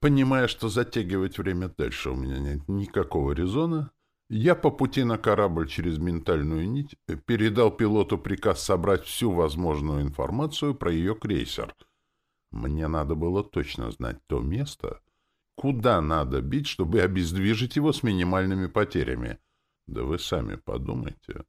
Понимая, что затягивать время дальше у меня нет никакого резона, я по пути на корабль через ментальную нить передал пилоту приказ собрать всю возможную информацию про ее крейсер. Мне надо было точно знать то место, куда надо бить, чтобы обездвижить его с минимальными потерями. Да вы сами подумайте.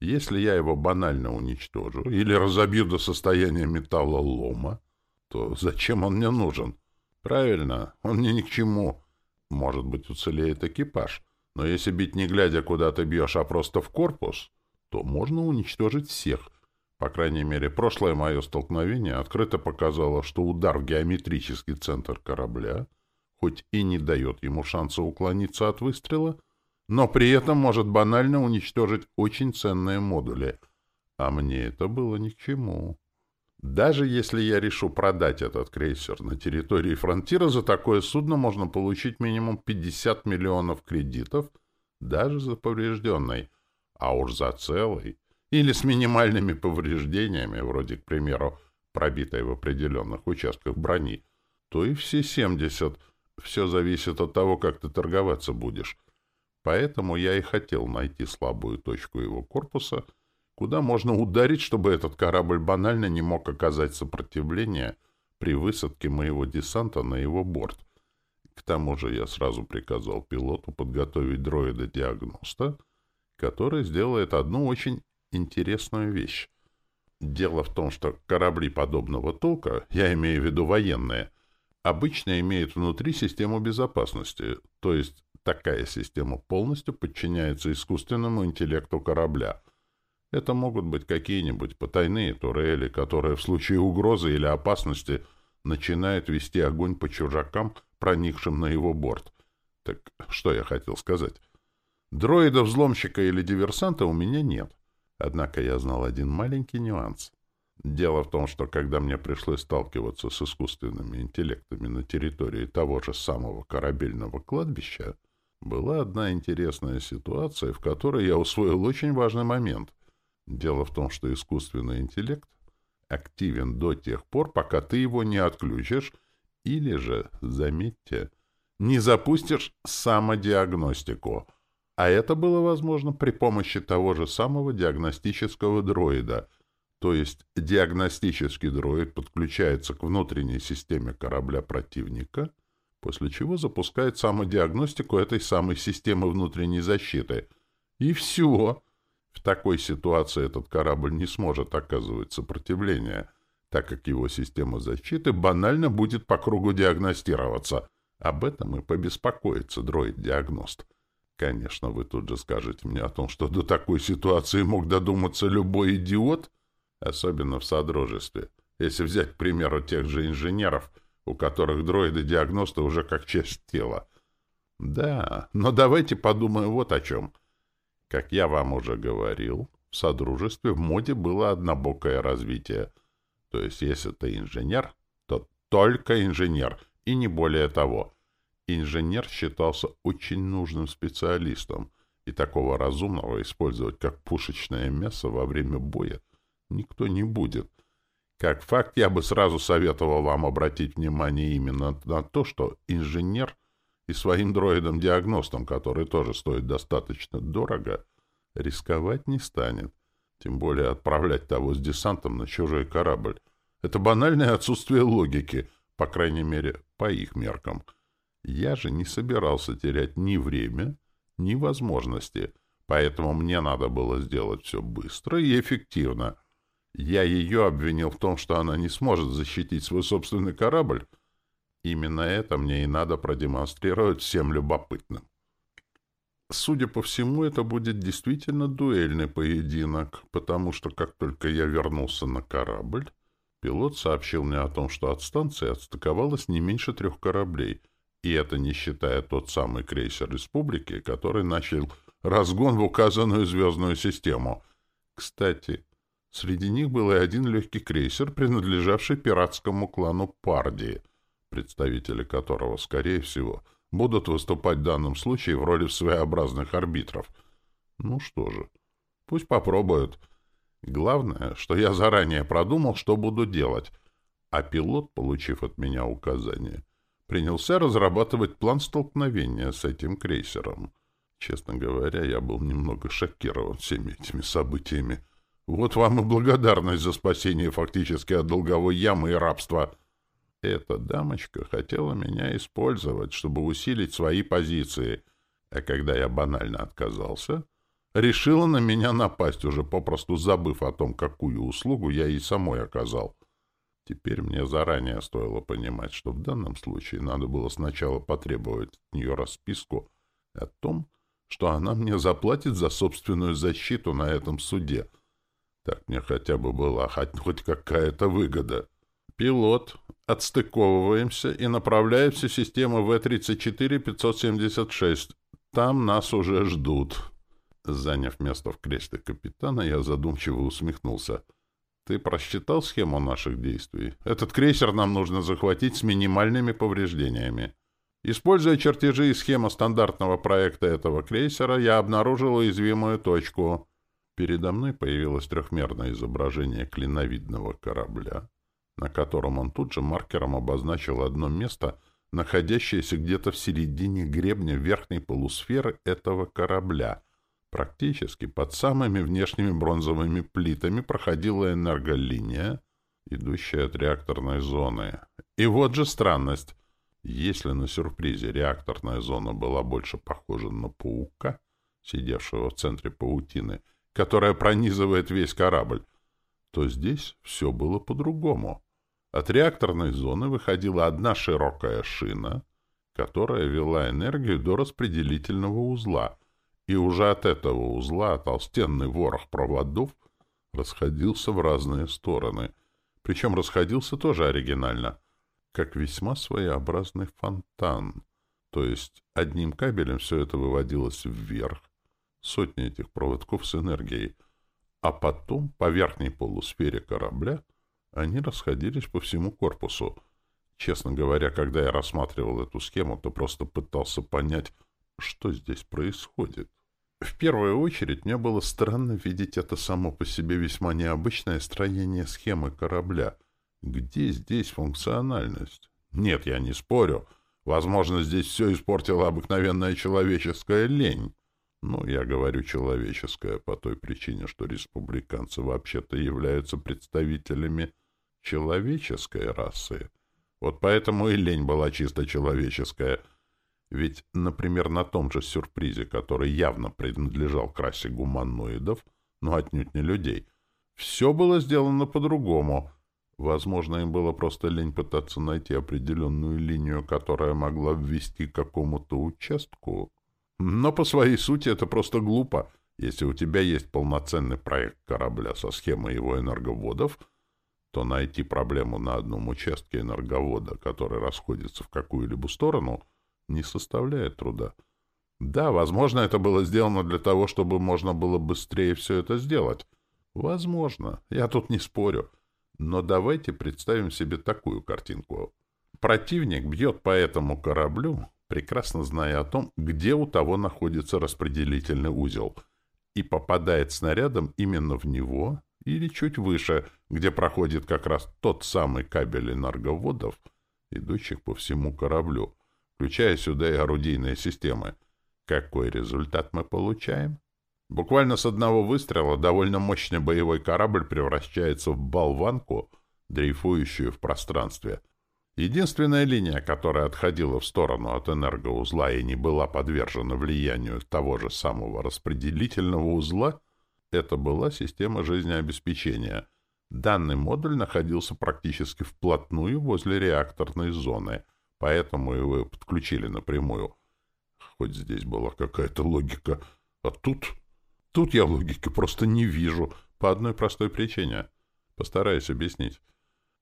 Если я его банально уничтожу или разобью до состояния металлолома, то зачем он мне нужен? Правильно, он мне ни к чему. Может быть, уцелеет экипаж. Но если бить не глядя, куда ты бьешь, а просто в корпус, то можно уничтожить всех. По крайней мере, прошлое мое столкновение открыто показало, что удар в геометрический центр корабля, хоть и не дает ему шанса уклониться от выстрела, но при этом может банально уничтожить очень ценные модули. А мне это было ни к чему. Даже если я решу продать этот крейсер на территории фронтира, за такое судно можно получить минимум 50 миллионов кредитов, даже за поврежденный. А уж за целый, или с минимальными повреждениями, вроде, к примеру, пробитой в определенных участках брони, то и все 70. Все зависит от того, как ты торговаться будешь. Поэтому я и хотел найти слабую точку его корпуса, куда можно ударить, чтобы этот корабль банально не мог оказать сопротивление при высадке моего десанта на его борт. К тому же я сразу приказал пилоту подготовить дроида-диагноста, который сделает одну очень интересную вещь. Дело в том, что корабли подобного толка, я имею в виду военные, обычно имеют внутри систему безопасности, то есть Такая система полностью подчиняется искусственному интеллекту корабля. Это могут быть какие-нибудь потайные турели, которые в случае угрозы или опасности начинают вести огонь по чужакам, проникшим на его борт. Так что я хотел сказать? Дроида-взломщика или диверсанта у меня нет. Однако я знал один маленький нюанс. Дело в том, что когда мне пришлось сталкиваться с искусственными интеллектами на территории того же самого корабельного кладбища, была одна интересная ситуация, в которой я усвоил очень важный момент. Дело в том, что искусственный интеллект активен до тех пор, пока ты его не отключишь, или же, заметьте, не запустишь самодиагностику. А это было возможно при помощи того же самого диагностического дроида. То есть диагностический дроид подключается к внутренней системе корабля противника — после чего запускает самодиагностику этой самой системы внутренней защиты. И все. В такой ситуации этот корабль не сможет оказывать сопротивление, так как его система защиты банально будет по кругу диагностироваться. Об этом и побеспокоится дроид-диагност. Конечно, вы тут же скажете мне о том, что до такой ситуации мог додуматься любой идиот, особенно в Содружестве. Если взять, к примеру, тех же инженеров — у которых дроиды-диагносты уже как часть тела. Да, но давайте подумаем вот о чем. Как я вам уже говорил, в Содружестве в моде было однобокое развитие. То есть, если ты инженер, то только инженер, и не более того. Инженер считался очень нужным специалистом, и такого разумного использовать как пушечное мясо во время боя никто не будет — как факт, я бы сразу советовал вам обратить внимание именно на то, что инженер и своим дроидом-диагностом, который тоже стоит достаточно дорого, рисковать не станет. Тем более отправлять того с десантом на чужой корабль. Это банальное отсутствие логики, по крайней мере, по их меркам. Я же не собирался терять ни время, ни возможности, поэтому мне надо было сделать все быстро и эффективно — я ее обвинил в том, что она не сможет защитить свой собственный корабль. Именно это мне и надо продемонстрировать всем любопытным. Судя по всему, это будет действительно дуэльный поединок, потому что как только я вернулся на корабль, пилот сообщил мне о том, что от станции отстыковалось не меньше трех кораблей, и это не считая тот самый крейсер «Республики», который начал разгон в указанную звездную систему. Кстати, Среди них был и один легкий крейсер, принадлежавший пиратскому клану Парди, представители которого, скорее всего, будут выступать в данном случае в роли своеобразных арбитров. Ну что же, пусть попробуют. Главное, что я заранее продумал, что буду делать, а пилот, получив от меня указание, принялся разрабатывать план столкновения с этим крейсером. Честно говоря, я был немного шокирован всеми этими событиями. Вот вам и благодарность за спасение фактически от долговой ямы и рабства. Эта дамочка хотела меня использовать, чтобы усилить свои позиции, а когда я банально отказался, решила на меня напасть, уже попросту забыв о том, какую услугу я ей самой оказал. Теперь мне заранее стоило понимать, что в данном случае надо было сначала потребовать от нее расписку о том, что она мне заплатит за собственную защиту на этом суде. Так мне хотя бы была хоть, хоть какая-то выгода. Пилот, отстыковываемся и направляемся в систему В-34-576. Там нас уже ждут. Заняв место в кресле капитана, я задумчиво усмехнулся. Ты просчитал схему наших действий? Этот крейсер нам нужно захватить с минимальными повреждениями. Используя чертежи и схему стандартного проекта этого крейсера, я обнаружил уязвимую точку. Передо мной появилось трехмерное изображение клиновидного корабля, на котором он тут же маркером обозначил одно место, находящееся где-то в середине гребня верхней полусферы этого корабля. Практически под самыми внешними бронзовыми плитами проходила энерголиния, идущая от реакторной зоны. И вот же странность. Если на сюрпризе реакторная зона была больше похожа на паука, сидевшего в центре паутины, которая пронизывает весь корабль, то здесь все было по-другому. От реакторной зоны выходила одна широкая шина, которая вела энергию до распределительного узла, и уже от этого узла толстенный ворох проводов расходился в разные стороны. Причем расходился тоже оригинально — как весьма своеобразный фонтан. То есть одним кабелем все это выводилось вверх, сотни этих проводков с энергией, а потом по верхней полусфере корабля они расходились по всему корпусу. Честно говоря, когда я рассматривал эту схему, то просто пытался понять, что здесь происходит. В первую очередь мне было странно видеть это само по себе весьма необычное строение схемы корабля — где здесь функциональность? Нет, я не спорю. Возможно, здесь все испортила обыкновенная человеческая лень. Ну, я говорю человеческая по той причине, что республиканцы вообще-то являются представителями человеческой расы. Вот поэтому и лень была чисто человеческая. Ведь, например, на том же сюрпризе, который явно принадлежал к расе гуманоидов, но отнюдь не людей, все было сделано по-другому — Возможно, им было просто лень пытаться найти определенную линию, которая могла ввести к какому-то участку. Но по своей сути это просто глупо. Если у тебя есть полноценный проект корабля со схемой его энерговодов, то найти проблему на одном участке энерговода, который расходится в какую-либо сторону, не составляет труда. Да, возможно, это было сделано для того, чтобы можно было быстрее все это сделать. Возможно. Я тут не спорю. Но давайте представим себе такую картинку. Противник бьет по этому кораблю, прекрасно зная о том, где у того находится распределительный узел, и попадает снарядом именно в него или чуть выше, где проходит как раз тот самый кабель энерговодов, идущих по всему кораблю, включая сюда и орудийные системы. Какой результат мы получаем? Буквально с одного выстрела довольно мощный боевой корабль превращается в болванку, дрейфующую в пространстве. Единственная линия, которая отходила в сторону от энергоузла и не была подвержена влиянию того же самого распределительного узла, это была система жизнеобеспечения. Данный модуль находился практически вплотную возле реакторной зоны, поэтому его подключили напрямую. Хоть здесь была какая-то логика, а тут... Тут я логики просто не вижу, по одной простой причине. Постараюсь объяснить.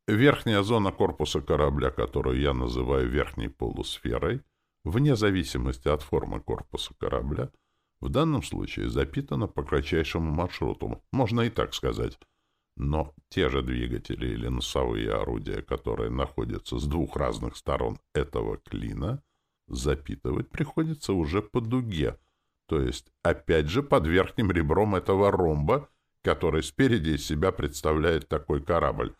Верхняя зона корпуса корабля, которую я называю верхней полусферой, вне зависимости от формы корпуса корабля, в данном случае запитана по кратчайшему маршруту, можно и так сказать. Но те же двигатели или носовые орудия, которые находятся с двух разных сторон этого клина, запитывать приходится уже по дуге — то есть, опять же, под верхним ребром этого ромба, который спереди из себя представляет такой корабль.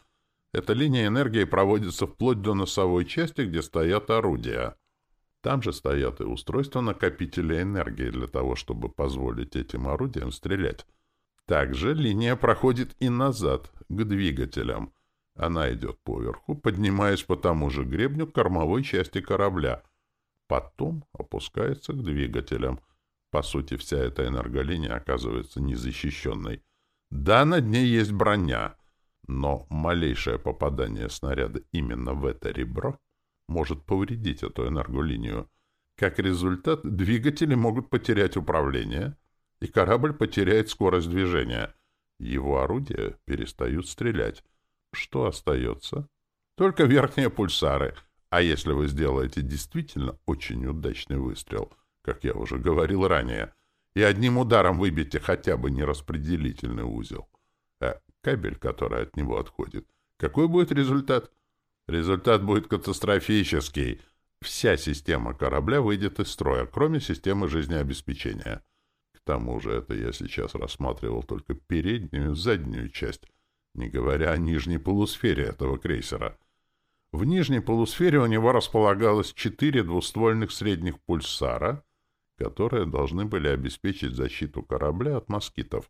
Эта линия энергии проводится вплоть до носовой части, где стоят орудия. Там же стоят и устройства накопителя энергии для того, чтобы позволить этим орудиям стрелять. Также линия проходит и назад, к двигателям. Она идет поверху, поднимаясь по тому же гребню кормовой части корабля. Потом опускается к двигателям. По сути, вся эта энерголиния оказывается незащищенной. Да, над ней есть броня, но малейшее попадание снаряда именно в это ребро может повредить эту энерголинию. Как результат, двигатели могут потерять управление, и корабль потеряет скорость движения. Его орудия перестают стрелять. Что остается? Только верхние пульсары. А если вы сделаете действительно очень удачный выстрел, как я уже говорил ранее, и одним ударом выбьете хотя бы нераспределительный узел, а кабель, который от него отходит, какой будет результат? Результат будет катастрофический. Вся система корабля выйдет из строя, кроме системы жизнеобеспечения. Тому же это я сейчас рассматривал только переднюю, заднюю часть, не говоря о нижней полусфере этого крейсера. В нижней полусфере у него располагалось четыре двуствольных средних пульсара, которые должны были обеспечить защиту корабля от москитов.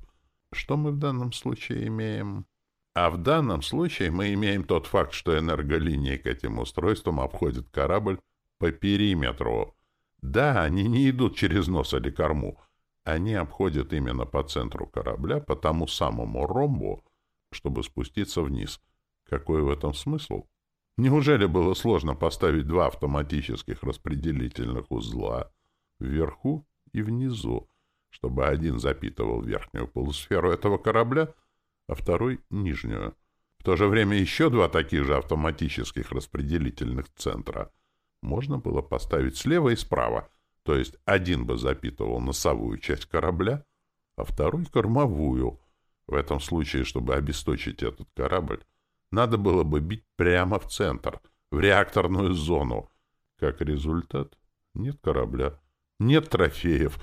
Что мы в данном случае имеем? А в данном случае мы имеем тот факт, что энерголинии к этим устройствам обходит корабль по периметру. Да, они не идут через нос или корму. Они обходят именно по центру корабля, по тому самому ромбу, чтобы спуститься вниз. Какой в этом смысл? Неужели было сложно поставить два автоматических распределительных узла вверху и внизу, чтобы один запитывал верхнюю полусферу этого корабля, а второй — нижнюю. В то же время еще два таких же автоматических распределительных центра можно было поставить слева и справа, то есть один бы запитывал носовую часть корабля, а второй — кормовую. В этом случае, чтобы обесточить этот корабль, надо было бы бить прямо в центр, в реакторную зону. Как результат, нет корабля, нет трофеев,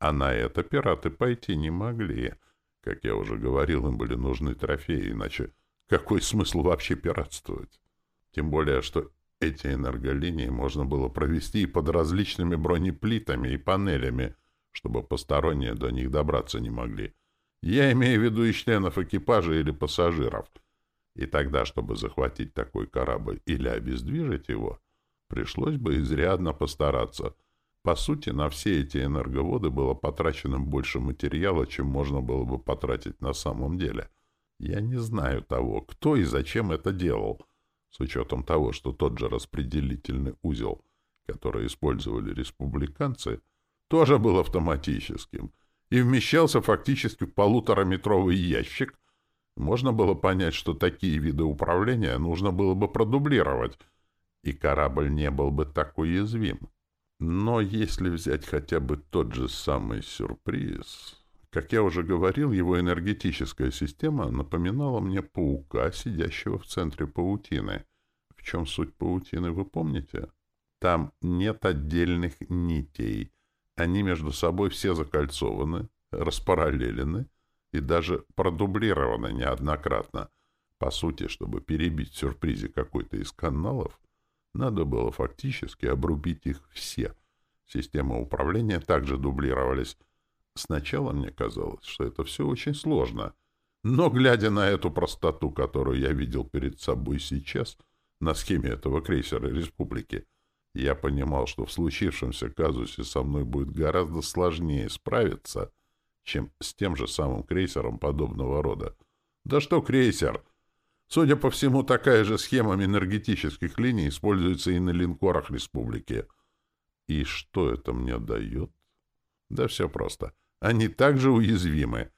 а на это пираты пойти не могли — как я уже говорил, им были нужны трофеи, иначе какой смысл вообще пиратствовать? Тем более, что эти энерголинии можно было провести и под различными бронеплитами и панелями, чтобы посторонние до них добраться не могли. Я имею в виду и членов экипажа или пассажиров. И тогда, чтобы захватить такой корабль или обездвижить его, пришлось бы изрядно постараться — по сути, на все эти энерговоды было потрачено больше материала, чем можно было бы потратить на самом деле. Я не знаю того, кто и зачем это делал, с учетом того, что тот же распределительный узел, который использовали республиканцы, тоже был автоматическим и вмещался фактически в полутораметровый ящик. Можно было понять, что такие виды управления нужно было бы продублировать, и корабль не был бы так уязвим. Но если взять хотя бы тот же самый сюрприз... Как я уже говорил, его энергетическая система напоминала мне паука, сидящего в центре паутины. В чем суть паутины, вы помните? Там нет отдельных нитей. Они между собой все закольцованы, распараллелены и даже продублированы неоднократно. По сути, чтобы перебить в сюрпризе какой-то из каналов, надо было фактически обрубить их все. Системы управления также дублировались. Сначала мне казалось, что это все очень сложно. Но, глядя на эту простоту, которую я видел перед собой сейчас, на схеме этого крейсера «Республики», я понимал, что в случившемся казусе со мной будет гораздо сложнее справиться, чем с тем же самым крейсером подобного рода. Да что крейсер! Судя по всему, такая же схема энергетических линий используется и на линкорах республики. И что это мне дает? Да все просто. Они также уязвимы.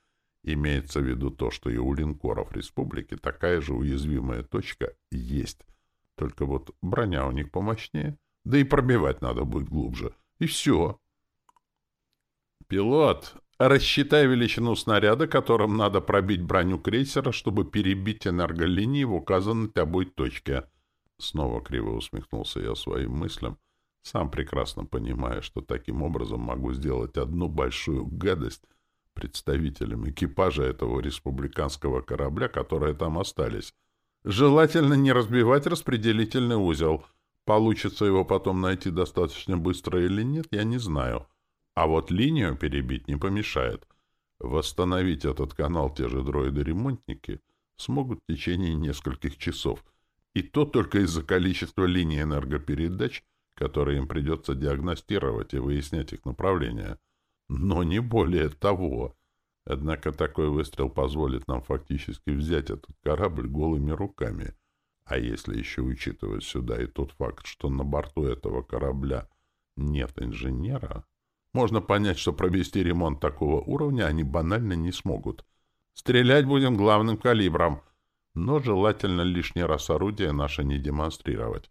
Имеется в виду то, что и у линкоров республики такая же уязвимая точка есть. Только вот броня у них помощнее, да и пробивать надо будет глубже. И все. Пилот, Рассчитай величину снаряда, которым надо пробить броню крейсера, чтобы перебить энерголинии в указанной тобой точке. Снова криво усмехнулся я своим мыслям, сам прекрасно понимая, что таким образом могу сделать одну большую гадость представителям экипажа этого республиканского корабля, которые там остались. Желательно не разбивать распределительный узел. Получится его потом найти достаточно быстро или нет, я не знаю. А вот линию перебить не помешает. Восстановить этот канал те же дроиды-ремонтники смогут в течение нескольких часов. И то только из-за количества линий энергопередач, которые им придется диагностировать и выяснять их направление. Но не более того. Однако такой выстрел позволит нам фактически взять этот корабль голыми руками. А если еще учитывать сюда и тот факт, что на борту этого корабля нет инженера, можно понять, что провести ремонт такого уровня они банально не смогут. Стрелять будем главным калибром, но желательно лишний раз орудие наше не демонстрировать.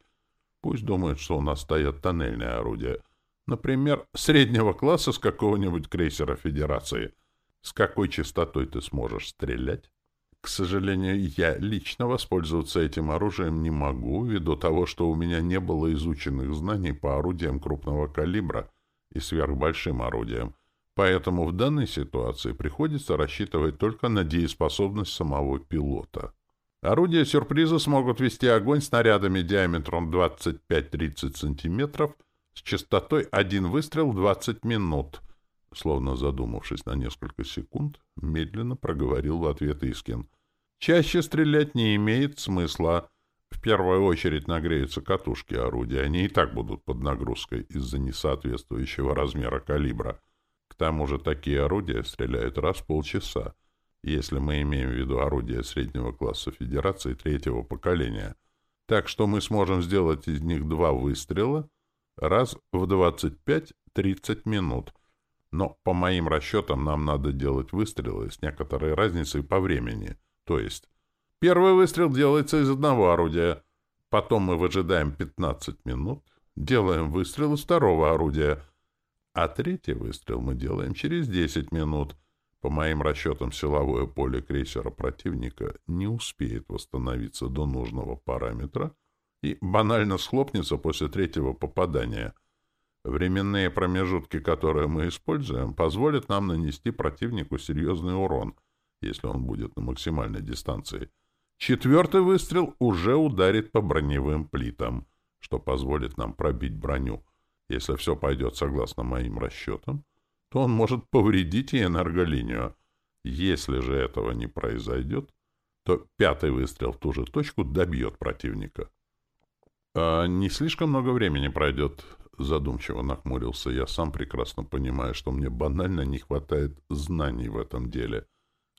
Пусть думают, что у нас стоят тоннельные орудия. Например, среднего класса с какого-нибудь крейсера Федерации. С какой частотой ты сможешь стрелять? К сожалению, я лично воспользоваться этим оружием не могу, ввиду того, что у меня не было изученных знаний по орудиям крупного калибра и сверхбольшим орудиям. Поэтому в данной ситуации приходится рассчитывать только на дееспособность самого пилота. Орудия сюрприза смогут вести огонь снарядами диаметром 25-30 см с частотой один выстрел в 20 минут. Словно задумавшись на несколько секунд, медленно проговорил в ответ Искин. Чаще стрелять не имеет смысла. В первую очередь нагреются катушки орудия. Они и так будут под нагрузкой из-за несоответствующего размера калибра. К тому же такие орудия стреляют раз в полчаса если мы имеем в виду орудия среднего класса Федерации третьего поколения. Так что мы сможем сделать из них два выстрела раз в 25-30 минут. Но, по моим расчетам, нам надо делать выстрелы с некоторой разницей по времени. То есть, первый выстрел делается из одного орудия, потом мы выжидаем 15 минут, делаем выстрел из второго орудия, а третий выстрел мы делаем через 10 минут — по моим расчетам, силовое поле крейсера противника не успеет восстановиться до нужного параметра и банально схлопнется после третьего попадания. Временные промежутки, которые мы используем, позволят нам нанести противнику серьезный урон, если он будет на максимальной дистанции. Четвертый выстрел уже ударит по броневым плитам, что позволит нам пробить броню. Если все пойдет согласно моим расчетам, то он может повредить и энерголинию. Если же этого не произойдет, то пятый выстрел в ту же точку добьет противника. А не слишком много времени пройдет, задумчиво нахмурился я, сам прекрасно понимая, что мне банально не хватает знаний в этом деле,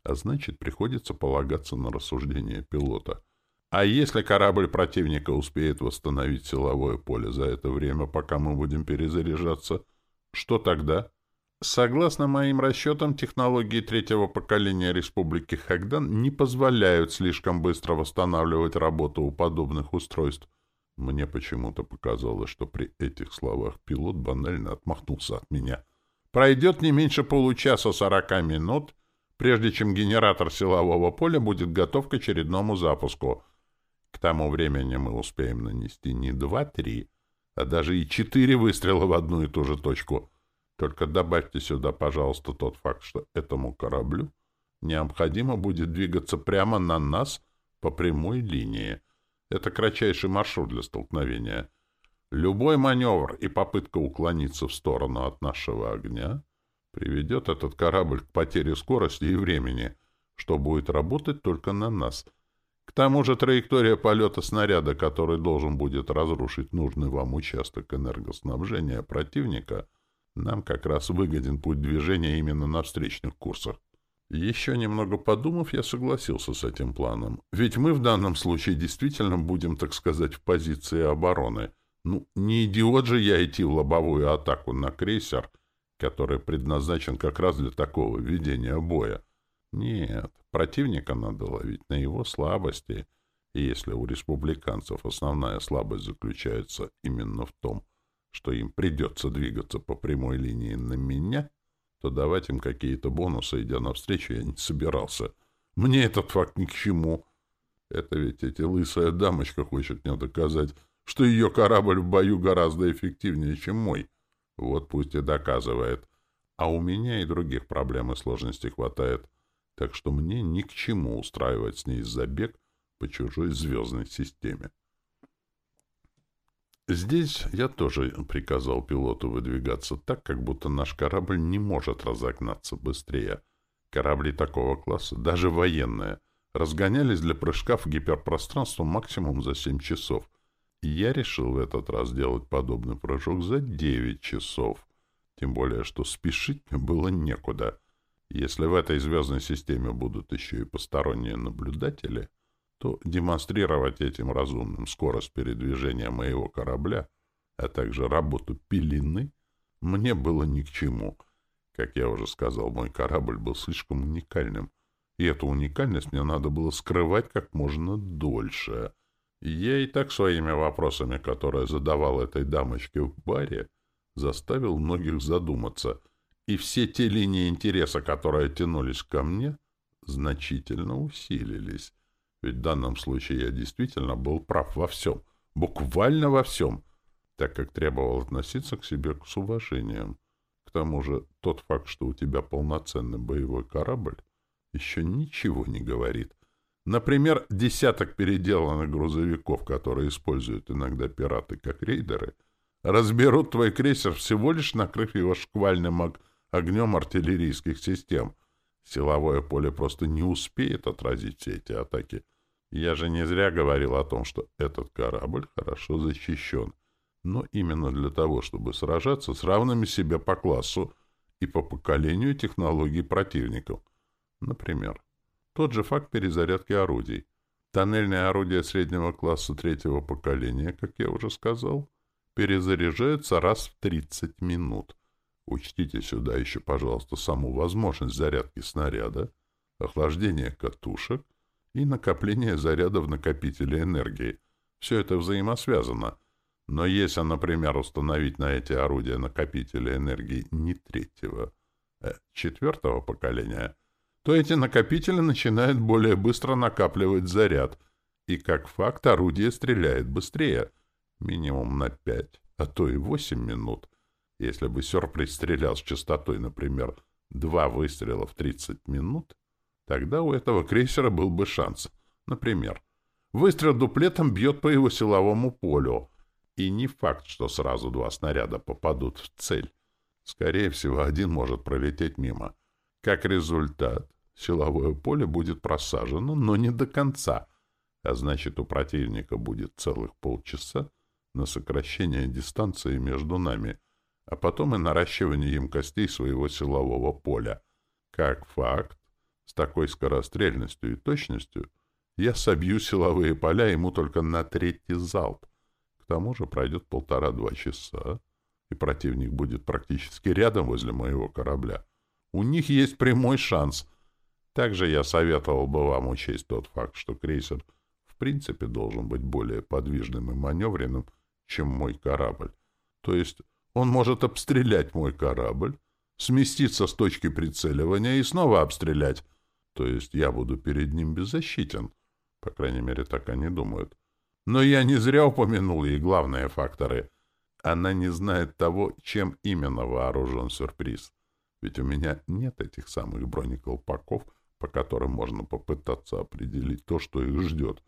а значит, приходится полагаться на рассуждение пилота. А если корабль противника успеет восстановить силовое поле за это время, пока мы будем перезаряжаться, что тогда? — Согласно моим расчетам, технологии третьего поколения Республики Хагдан не позволяют слишком быстро восстанавливать работу у подобных устройств. Мне почему-то показалось, что при этих словах пилот банально отмахнулся от меня. Пройдет не меньше получаса сорока минут, прежде чем генератор силового поля будет готов к очередному запуску. К тому времени мы успеем нанести не два-три, а даже и четыре выстрела в одну и ту же точку — только добавьте сюда, пожалуйста, тот факт, что этому кораблю необходимо будет двигаться прямо на нас по прямой линии. Это кратчайший маршрут для столкновения. Любой маневр и попытка уклониться в сторону от нашего огня приведет этот корабль к потере скорости и времени, что будет работать только на нас. К тому же траектория полета снаряда, который должен будет разрушить нужный вам участок энергоснабжения противника — нам как раз выгоден путь движения именно на встречных курсах. Еще немного подумав, я согласился с этим планом. Ведь мы в данном случае действительно будем, так сказать, в позиции обороны. Ну, не идиот же я идти в лобовую атаку на крейсер, который предназначен как раз для такого ведения боя. Нет, противника надо ловить на его слабости. И если у республиканцев основная слабость заключается именно в том, что им придется двигаться по прямой линии на меня, то давать им какие-то бонусы, идя навстречу, я не собирался. Мне этот факт ни к чему. Это ведь эти лысая дамочка хочет мне доказать, что ее корабль в бою гораздо эффективнее, чем мой. Вот пусть и доказывает. А у меня и других проблем и сложностей хватает. Так что мне ни к чему устраивать с ней забег по чужой звездной системе. Здесь я тоже приказал пилоту выдвигаться так, как будто наш корабль не может разогнаться быстрее. Корабли такого класса, даже военные, разгонялись для прыжка в гиперпространство максимум за 7 часов. И я решил в этот раз делать подобный прыжок за 9 часов. Тем более, что спешить было некуда. Если в этой звездной системе будут еще и посторонние наблюдатели — то демонстрировать этим разумным скорость передвижения моего корабля, а также работу пелены, мне было ни к чему. Как я уже сказал, мой корабль был слишком уникальным, и эту уникальность мне надо было скрывать как можно дольше. я и так своими вопросами, которые задавал этой дамочке в баре, заставил многих задуматься, и все те линии интереса, которые тянулись ко мне, значительно усилились. Ведь в данном случае я действительно был прав во всем, буквально во всем, так как требовал относиться к себе с уважением. К тому же тот факт, что у тебя полноценный боевой корабль, еще ничего не говорит. Например, десяток переделанных грузовиков, которые используют иногда пираты как рейдеры, разберут твой крейсер всего лишь накрыв его шквальным огнем артиллерийских систем — Силовое поле просто не успеет отразить все эти атаки. Я же не зря говорил о том, что этот корабль хорошо защищен. Но именно для того, чтобы сражаться с равными себе по классу и по поколению технологий противников. Например, тот же факт перезарядки орудий. Тоннельные орудия среднего класса третьего поколения, как я уже сказал, перезаряжаются раз в 30 минут. Учтите сюда еще, пожалуйста, саму возможность зарядки снаряда, охлаждение катушек и накопление заряда в накопителе энергии. Все это взаимосвязано. Но если, например, установить на эти орудия накопители энергии не третьего, а четвертого поколения, то эти накопители начинают более быстро накапливать заряд, и как факт орудие стреляет быстрее, минимум на 5, а то и 8 минут — если бы сюрприз стрелял с частотой, например, два выстрела в 30 минут, тогда у этого крейсера был бы шанс. Например, выстрел дуплетом бьет по его силовому полю, и не факт, что сразу два снаряда попадут в цель. Скорее всего, один может пролететь мимо. Как результат, силовое поле будет просажено, но не до конца, а значит, у противника будет целых полчаса на сокращение дистанции между нами — а потом и наращивание емкостей своего силового поля. Как факт, с такой скорострельностью и точностью я собью силовые поля ему только на третий залп. К тому же пройдет полтора-два часа, и противник будет практически рядом возле моего корабля. У них есть прямой шанс. Также я советовал бы вам учесть тот факт, что крейсер в принципе должен быть более подвижным и маневренным, чем мой корабль. То есть он может обстрелять мой корабль, сместиться с точки прицеливания и снова обстрелять. То есть я буду перед ним беззащитен. По крайней мере, так они думают. Но я не зря упомянул ей главные факторы. Она не знает того, чем именно вооружен сюрприз. Ведь у меня нет этих самых бронеколпаков, по которым можно попытаться определить то, что их ждет.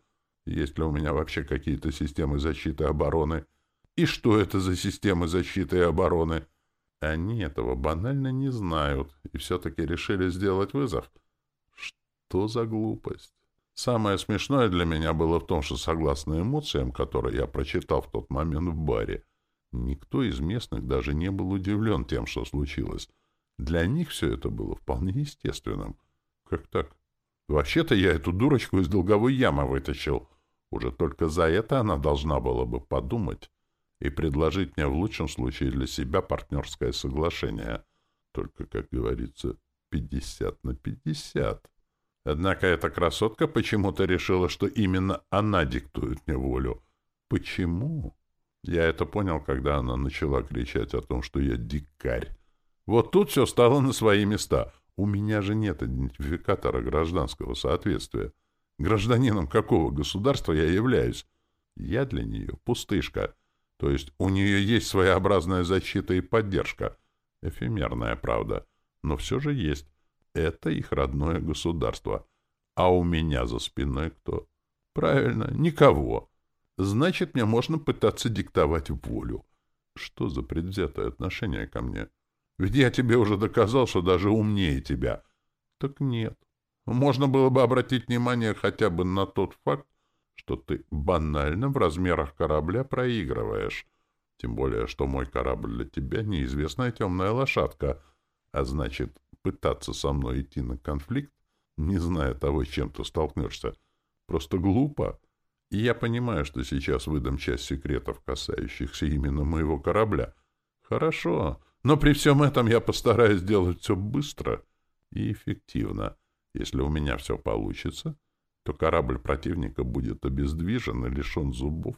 Есть ли у меня вообще какие-то системы защиты обороны — и что это за системы защиты и обороны? Они этого банально не знают и все-таки решили сделать вызов. Что за глупость? Самое смешное для меня было в том, что, согласно эмоциям, которые я прочитал в тот момент в баре, никто из местных даже не был удивлен тем, что случилось. Для них все это было вполне естественным. Как так? Вообще-то я эту дурочку из долговой ямы вытащил. Уже только за это она должна была бы подумать и предложить мне в лучшем случае для себя партнерское соглашение. Только, как говорится, пятьдесят на пятьдесят. Однако эта красотка почему-то решила, что именно она диктует мне волю. Почему? Я это понял, когда она начала кричать о том, что я дикарь. Вот тут все стало на свои места. У меня же нет идентификатора гражданского соответствия. Гражданином какого государства я являюсь? Я для нее пустышка. То есть у нее есть своеобразная защита и поддержка. Эфемерная, правда. Но все же есть. Это их родное государство. А у меня за спиной кто? Правильно, никого. Значит, мне можно пытаться диктовать волю. Что за предвзятое отношение ко мне? Ведь я тебе уже доказал, что даже умнее тебя. Так нет. Можно было бы обратить внимание хотя бы на тот факт, что ты банально в размерах корабля проигрываешь. Тем более, что мой корабль для тебя неизвестная темная лошадка, а значит, пытаться со мной идти на конфликт, не зная того, чем ты столкнешься, просто глупо. И я понимаю, что сейчас выдам часть секретов, касающихся именно моего корабля. Хорошо, но при всем этом я постараюсь сделать все быстро и эффективно. Если у меня все получится, то корабль противника будет обездвижен и лишен зубов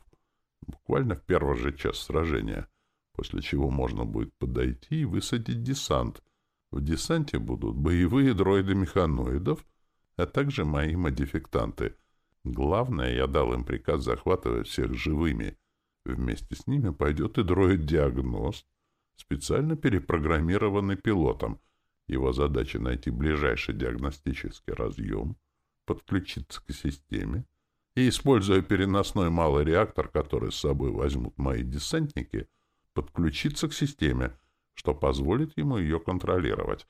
буквально в первый же час сражения, после чего можно будет подойти и высадить десант. В десанте будут боевые дроиды механоидов, а также мои модификтанты — Главное, я дал им приказ захватывать всех живыми. Вместе с ними пойдет и дроид-диагност, специально перепрограммированный пилотом. Его задача — найти ближайший диагностический разъем, подключиться к системе и, используя переносной малый реактор, который с собой возьмут мои десантники, подключиться к системе, что позволит ему ее контролировать.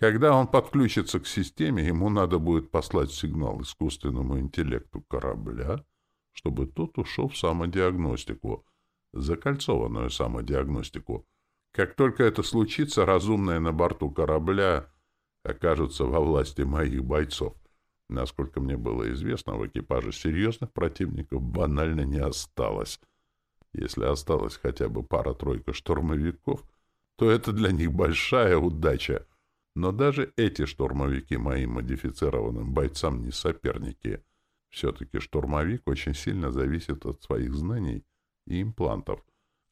Когда он подключится к системе, ему надо будет послать сигнал искусственному интеллекту корабля, чтобы тот ушел в самодиагностику, закольцованную самодиагностику. Как только это случится, разумные на борту корабля окажутся во власти моих бойцов. Насколько мне было известно, в экипаже серьезных противников банально не осталось. Если осталось хотя бы пара-тройка штурмовиков, то это для них большая удача — но даже эти штурмовики моим модифицированным бойцам не соперники. Все-таки штурмовик очень сильно зависит от своих знаний и имплантов.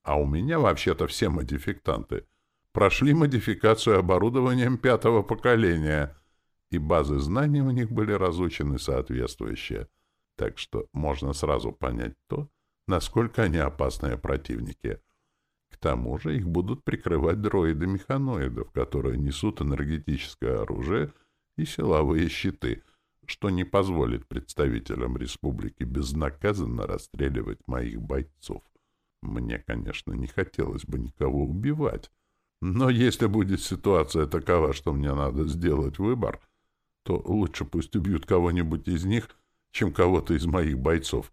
А у меня вообще-то все модификтанты прошли модификацию оборудованием пятого поколения, и базы знаний у них были разучены соответствующие. Так что можно сразу понять то, насколько они опасные противники — к тому же их будут прикрывать дроиды механоидов, которые несут энергетическое оружие и силовые щиты, что не позволит представителям республики безнаказанно расстреливать моих бойцов. Мне, конечно, не хотелось бы никого убивать, но если будет ситуация такова, что мне надо сделать выбор, то лучше пусть убьют кого-нибудь из них, чем кого-то из моих бойцов.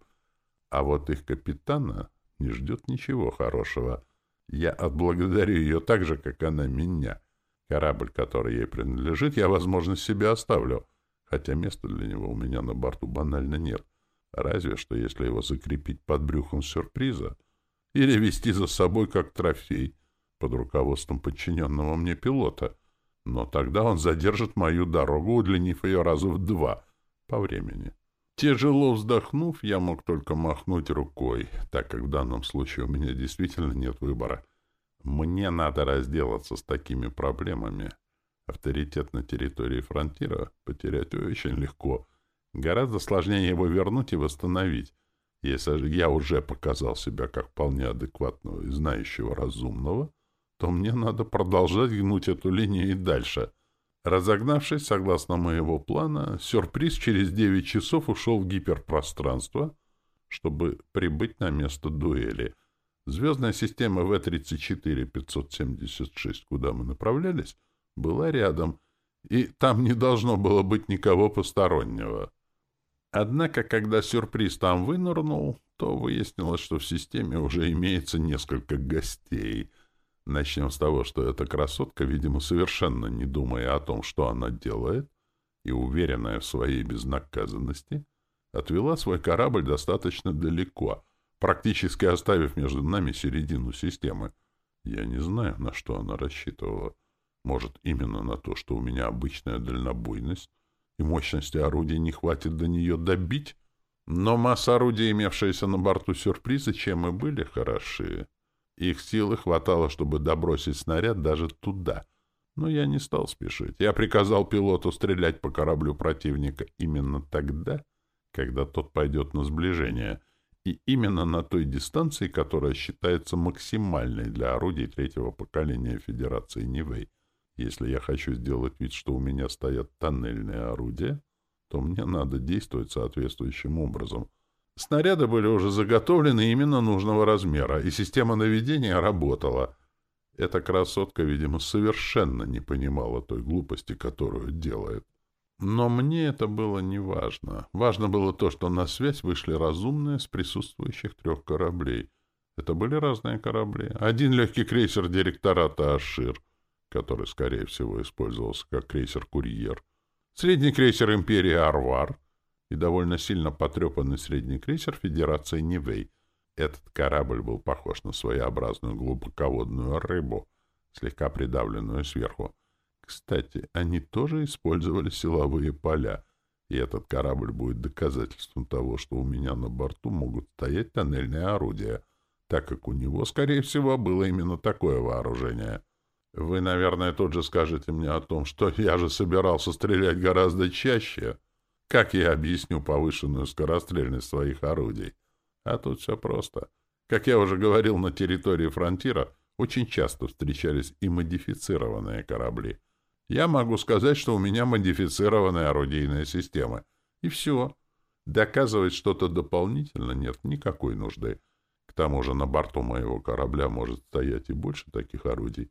А вот их капитана не ждет ничего хорошего — я отблагодарю ее так же, как она меня. Корабль, который ей принадлежит, я, возможно, себе оставлю, хотя места для него у меня на борту банально нет. Разве что, если его закрепить под брюхом сюрприза или вести за собой как трофей под руководством подчиненного мне пилота. Но тогда он задержит мою дорогу, удлинив ее раза в два по времени. Тяжело вздохнув, я мог только махнуть рукой, так как в данном случае у меня действительно нет выбора. Мне надо разделаться с такими проблемами. Авторитет на территории фронтира потерять очень легко. Гораздо сложнее его вернуть и восстановить. Если я уже показал себя как вполне адекватного и знающего разумного, то мне надо продолжать гнуть эту линию и дальше — Разогнавшись, согласно моего плана, сюрприз через девять часов ушел в гиперпространство, чтобы прибыть на место дуэли. Звездная система В-34-576, куда мы направлялись, была рядом, и там не должно было быть никого постороннего. Однако, когда сюрприз там вынырнул, то выяснилось, что в системе уже имеется несколько гостей — Начнем с того, что эта красотка, видимо, совершенно не думая о том, что она делает, и уверенная в своей безнаказанности, отвела свой корабль достаточно далеко, практически оставив между нами середину системы. Я не знаю, на что она рассчитывала. Может, именно на то, что у меня обычная дальнобойность, и мощности орудий не хватит до нее добить? Но масса орудий, имевшаяся на борту сюрприза, чем и были хороши. Их силы хватало, чтобы добросить снаряд даже туда. Но я не стал спешить. Я приказал пилоту стрелять по кораблю противника именно тогда, когда тот пойдет на сближение, и именно на той дистанции, которая считается максимальной для орудий третьего поколения Федерации Нивэй. Если я хочу сделать вид, что у меня стоят тоннельные орудия, то мне надо действовать соответствующим образом. Снаряды были уже заготовлены именно нужного размера, и система наведения работала. Эта красотка, видимо, совершенно не понимала той глупости, которую делает. Но мне это было не важно. Важно было то, что на связь вышли разумные с присутствующих трех кораблей. Это были разные корабли. Один легкий крейсер директората «Ашир», который, скорее всего, использовался как крейсер-курьер. Средний крейсер империи «Арвар», и довольно сильно потрепанный средний крейсер Федерации Нивей. Этот корабль был похож на своеобразную глубоководную рыбу, слегка придавленную сверху. Кстати, они тоже использовали силовые поля, и этот корабль будет доказательством того, что у меня на борту могут стоять тоннельные орудия, так как у него, скорее всего, было именно такое вооружение. Вы, наверное, тут же скажете мне о том, что я же собирался стрелять гораздо чаще. Как я объясню повышенную скорострельность своих орудий? А тут все просто. Как я уже говорил, на территории фронтира очень часто встречались и модифицированные корабли. Я могу сказать, что у меня модифицированная орудийная система. И все. Доказывать что-то дополнительно нет никакой нужды. К тому же на борту моего корабля может стоять и больше таких орудий.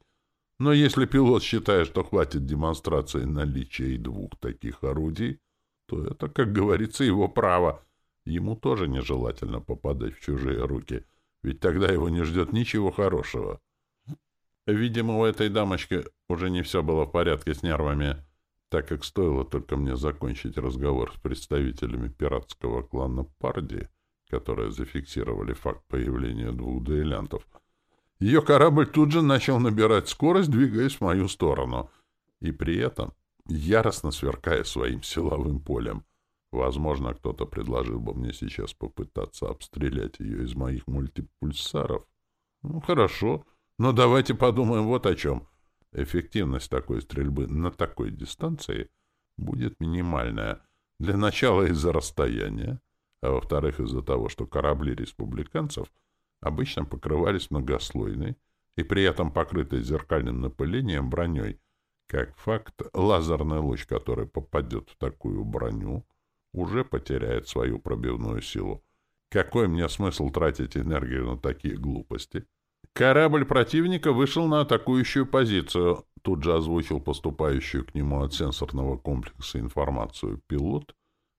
Но если пилот считает, что хватит демонстрации наличия и двух таких орудий, то это, как говорится, его право. Ему тоже нежелательно попадать в чужие руки, ведь тогда его не ждет ничего хорошего. Видимо, у этой дамочки уже не все было в порядке с нервами, так как стоило только мне закончить разговор с представителями пиратского клана Парди, которые зафиксировали факт появления двух дуэлянтов. Ее корабль тут же начал набирать скорость, двигаясь в мою сторону, и при этом яростно сверкая своим силовым полем. Возможно, кто-то предложил бы мне сейчас попытаться обстрелять ее из моих мультипульсаров. Ну, хорошо, но давайте подумаем вот о чем. Эффективность такой стрельбы на такой дистанции будет минимальная. Для начала из-за расстояния, а во-вторых, из-за того, что корабли республиканцев обычно покрывались многослойной и при этом покрытой зеркальным напылением броней, как факт, лазерный луч, который попадет в такую броню, уже потеряет свою пробивную силу. Какой мне смысл тратить энергию на такие глупости? Корабль противника вышел на атакующую позицию, тут же озвучил поступающую к нему от сенсорного комплекса информацию пилот,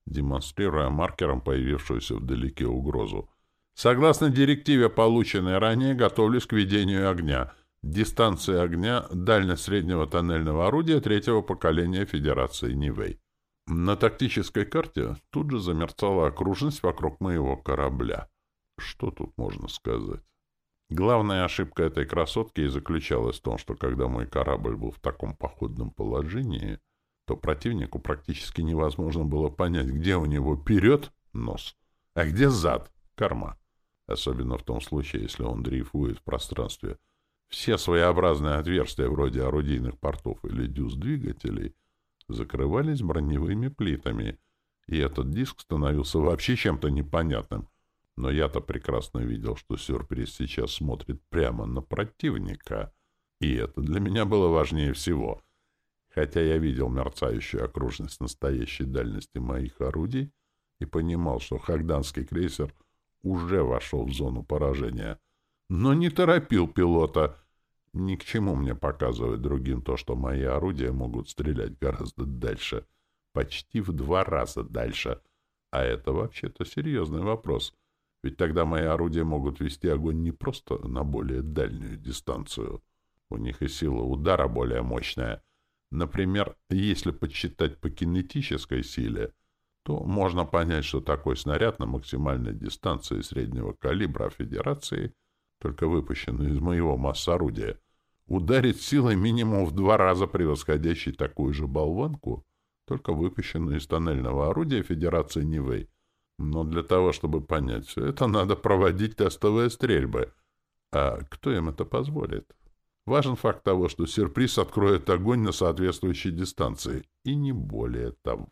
демонстрируя маркером появившуюся вдалеке угрозу. Согласно директиве, полученной ранее, готовлюсь к ведению огня — Дистанция огня — дальность среднего тоннельного орудия третьего поколения Федерации Нивэй. На тактической карте тут же замерцала окружность вокруг моего корабля. Что тут можно сказать? Главная ошибка этой красотки и заключалась в том, что когда мой корабль был в таком походном положении, то противнику практически невозможно было понять, где у него вперед — нос, а где зад — корма. Особенно в том случае, если он дрейфует в пространстве — все своеобразные отверстия вроде орудийных портов или дюз двигателей закрывались броневыми плитами, и этот диск становился вообще чем-то непонятным. Но я-то прекрасно видел, что сюрприз сейчас смотрит прямо на противника, и это для меня было важнее всего. Хотя я видел мерцающую окружность настоящей дальности моих орудий и понимал, что хагданский крейсер уже вошел в зону поражения — но не торопил пилота. Ни к чему мне показывать другим то, что мои орудия могут стрелять гораздо дальше, почти в два раза дальше. А это вообще-то серьезный вопрос. Ведь тогда мои орудия могут вести огонь не просто на более дальнюю дистанцию. У них и сила удара более мощная. Например, если подсчитать по кинетической силе, то можно понять, что такой снаряд на максимальной дистанции среднего калибра Федерации — только выпущенный из моего масс-орудия, ударит силой минимум в два раза превосходящей такую же болванку, только выпущенную из тоннельного орудия Федерации Нивэй. Но для того, чтобы понять все это, надо проводить тестовые стрельбы. А кто им это позволит? Важен факт того, что сюрприз откроет огонь на соответствующей дистанции, и не более того.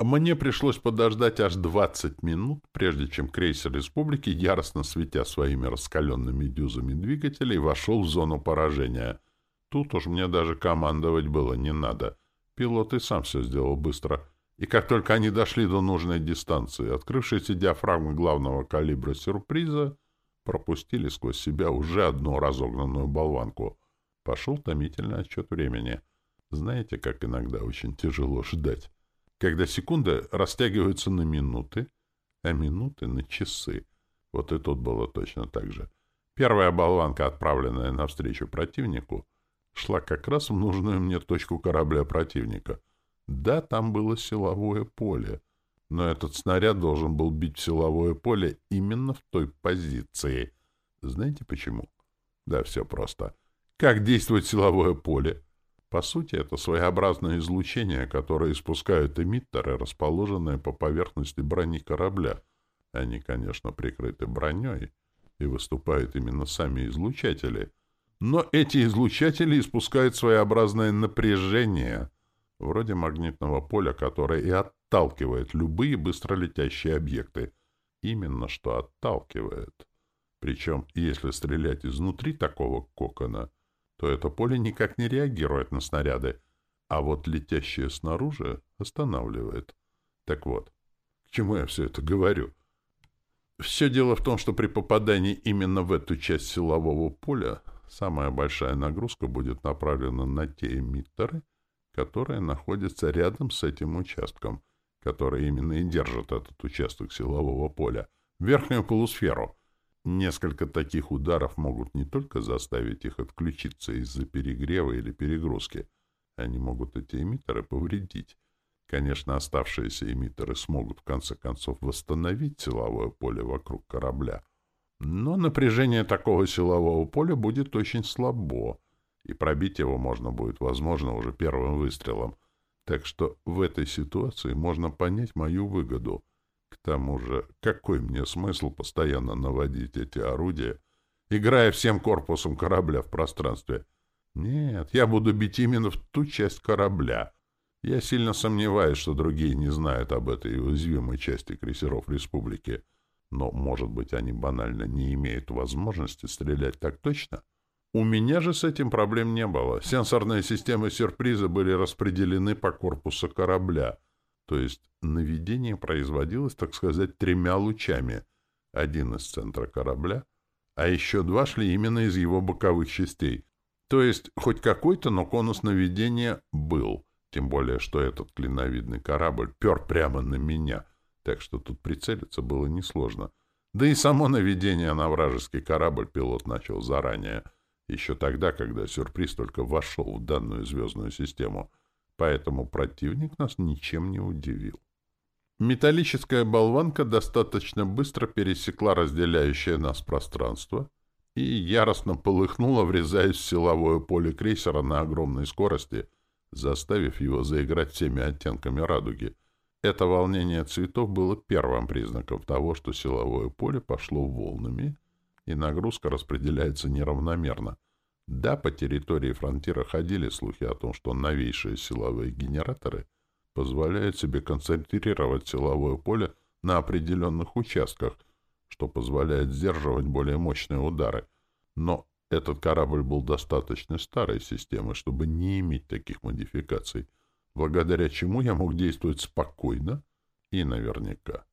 Мне пришлось подождать аж 20 минут, прежде чем крейсер республики, яростно светя своими раскаленными дюзами двигателей, вошел в зону поражения. Тут уж мне даже командовать было не надо. Пилот и сам все сделал быстро. И как только они дошли до нужной дистанции, открывшиеся диафрагмы главного калибра сюрприза пропустили сквозь себя уже одну разогнанную болванку. Пошел томительный отсчет времени. Знаете, как иногда очень тяжело ждать, когда секунды растягиваются на минуты, а минуты на часы. Вот и тут было точно так же. Первая болванка, отправленная навстречу противнику, шла как раз в нужную мне точку корабля противника. Да, там было силовое поле, но этот снаряд должен был бить в силовое поле именно в той позиции. Знаете почему? Да, все просто. Как действует силовое поле? По сути, это своеобразное излучение, которое испускают эмиттеры, расположенные по поверхности брони корабля. Они, конечно, прикрыты броней и выступают именно сами излучатели. Но эти излучатели испускают своеобразное напряжение, вроде магнитного поля, которое и отталкивает любые быстролетящие объекты. Именно что отталкивает. Причем, если стрелять изнутри такого кокона — то это поле никак не реагирует на снаряды, а вот летящее снаружи останавливает. Так вот, к чему я все это говорю? Все дело в том, что при попадании именно в эту часть силового поля самая большая нагрузка будет направлена на те эмиттеры, которые находятся рядом с этим участком, который именно и держит этот участок силового поля, верхнюю полусферу — Несколько таких ударов могут не только заставить их отключиться из-за перегрева или перегрузки, они могут эти эмиттеры повредить. Конечно, оставшиеся эмиттеры смогут в конце концов восстановить силовое поле вокруг корабля, но напряжение такого силового поля будет очень слабо, и пробить его можно будет, возможно, уже первым выстрелом. Так что в этой ситуации можно понять мою выгоду — к тому же, какой мне смысл постоянно наводить эти орудия, играя всем корпусом корабля в пространстве? Нет, я буду бить именно в ту часть корабля. Я сильно сомневаюсь, что другие не знают об этой уязвимой части крейсеров республики. Но, может быть, они банально не имеют возможности стрелять так точно? У меня же с этим проблем не было. Сенсорные системы сюрприза были распределены по корпусу корабля — то есть наведение производилось, так сказать, тремя лучами. Один из центра корабля, а еще два шли именно из его боковых частей. То есть хоть какой-то, но конус наведения был. Тем более, что этот клиновидный корабль пер прямо на меня. Так что тут прицелиться было несложно. Да и само наведение на вражеский корабль пилот начал заранее. Еще тогда, когда сюрприз только вошел в данную звездную систему — поэтому противник нас ничем не удивил. Металлическая болванка достаточно быстро пересекла разделяющее нас пространство и яростно полыхнула, врезаясь в силовое поле крейсера на огромной скорости, заставив его заиграть всеми оттенками радуги. Это волнение цветов было первым признаком того, что силовое поле пошло волнами, и нагрузка распределяется неравномерно — да, по территории фронтира ходили слухи о том, что новейшие силовые генераторы позволяют себе концентрировать силовое поле на определенных участках, что позволяет сдерживать более мощные удары. Но этот корабль был достаточно старой системы, чтобы не иметь таких модификаций, благодаря чему я мог действовать спокойно и наверняка.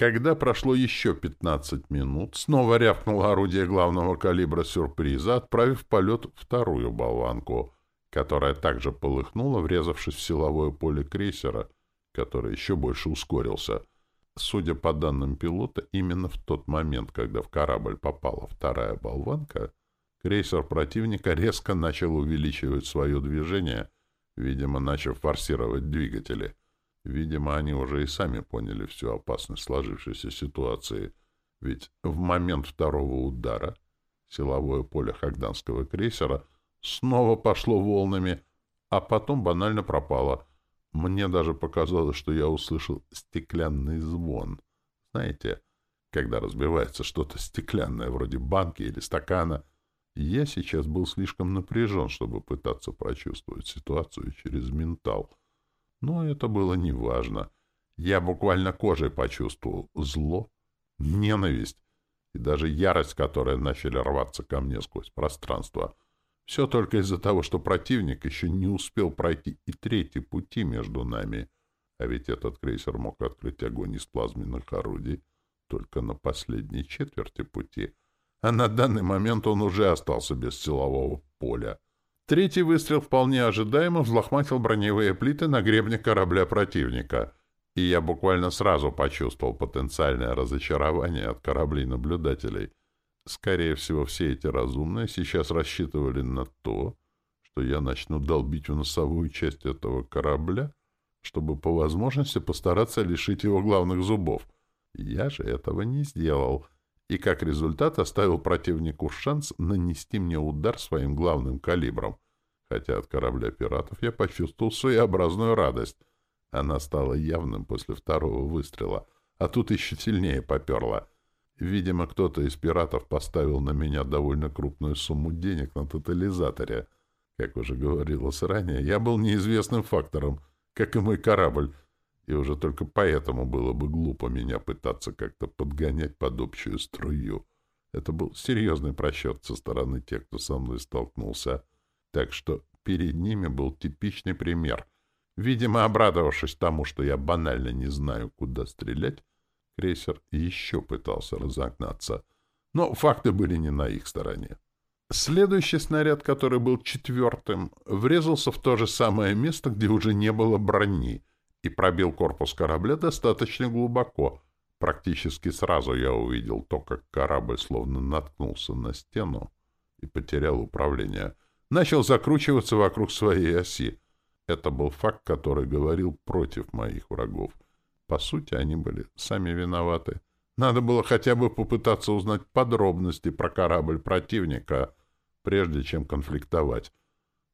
Когда прошло еще 15 минут, снова рявкнуло орудие главного калибра сюрприза, отправив в полет вторую болванку, которая также полыхнула, врезавшись в силовое поле крейсера, который еще больше ускорился. Судя по данным пилота, именно в тот момент, когда в корабль попала вторая болванка, крейсер противника резко начал увеличивать свое движение, видимо, начав форсировать двигатели — Видимо, они уже и сами поняли всю опасность сложившейся ситуации, ведь в момент второго удара силовое поле хагданского крейсера снова пошло волнами, а потом банально пропало. Мне даже показалось, что я услышал стеклянный звон. Знаете, когда разбивается что-то стеклянное, вроде банки или стакана. Я сейчас был слишком напряжен, чтобы пытаться прочувствовать ситуацию через ментал — но это было неважно. Я буквально кожей почувствовал зло, ненависть и даже ярость, которая начали рваться ко мне сквозь пространство. Все только из-за того, что противник еще не успел пройти и третий пути между нами, А ведь этот крейсер мог открыть огонь из плазменных орудий только на последней четверти пути, а на данный момент он уже остался без силового поля. Третий выстрел вполне ожидаемо взлохматил броневые плиты на гребне корабля противника, и я буквально сразу почувствовал потенциальное разочарование от кораблей-наблюдателей. Скорее всего, все эти разумные сейчас рассчитывали на то, что я начну долбить в носовую часть этого корабля, чтобы по возможности постараться лишить его главных зубов. Я же этого не сделал, и как результат оставил противнику шанс нанести мне удар своим главным калибром. Хотя от корабля пиратов я почувствовал своеобразную радость. Она стала явным после второго выстрела, а тут еще сильнее поперла. Видимо, кто-то из пиратов поставил на меня довольно крупную сумму денег на тотализаторе. Как уже говорилось ранее, я был неизвестным фактором — как и мой корабль, и уже только поэтому было бы глупо меня пытаться как-то подгонять под общую струю. Это был серьезный просчет со стороны тех, кто со мной столкнулся. Так что перед ними был типичный пример. Видимо, обрадовавшись тому, что я банально не знаю, куда стрелять, крейсер еще пытался разогнаться. Но факты были не на их стороне. Следующий снаряд, который был четвертым, врезался в то же самое место, где уже не было брони, и пробил корпус корабля достаточно глубоко. Практически сразу я увидел то, как корабль словно наткнулся на стену и потерял управление. Начал закручиваться вокруг своей оси. Это был факт, который говорил против моих врагов. По сути, они были сами виноваты. Надо было хотя бы попытаться узнать подробности про корабль противника — прежде чем конфликтовать.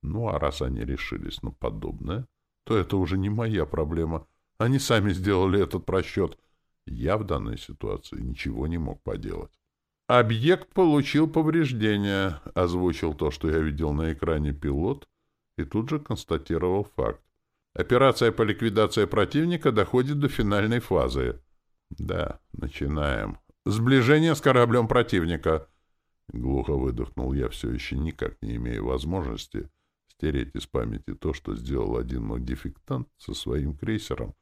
Ну, а раз они решились на подобное, то это уже не моя проблема. Они сами сделали этот просчет. Я в данной ситуации ничего не мог поделать. «Объект получил повреждения», — озвучил то, что я видел на экране пилот, и тут же констатировал факт. Операция по ликвидации противника доходит до финальной фазы. Да, начинаем. Сближение с кораблем противника. Глухо выдохнул я, все еще никак не имея возможности стереть из памяти то, что сделал один мой дефектант со своим крейсером,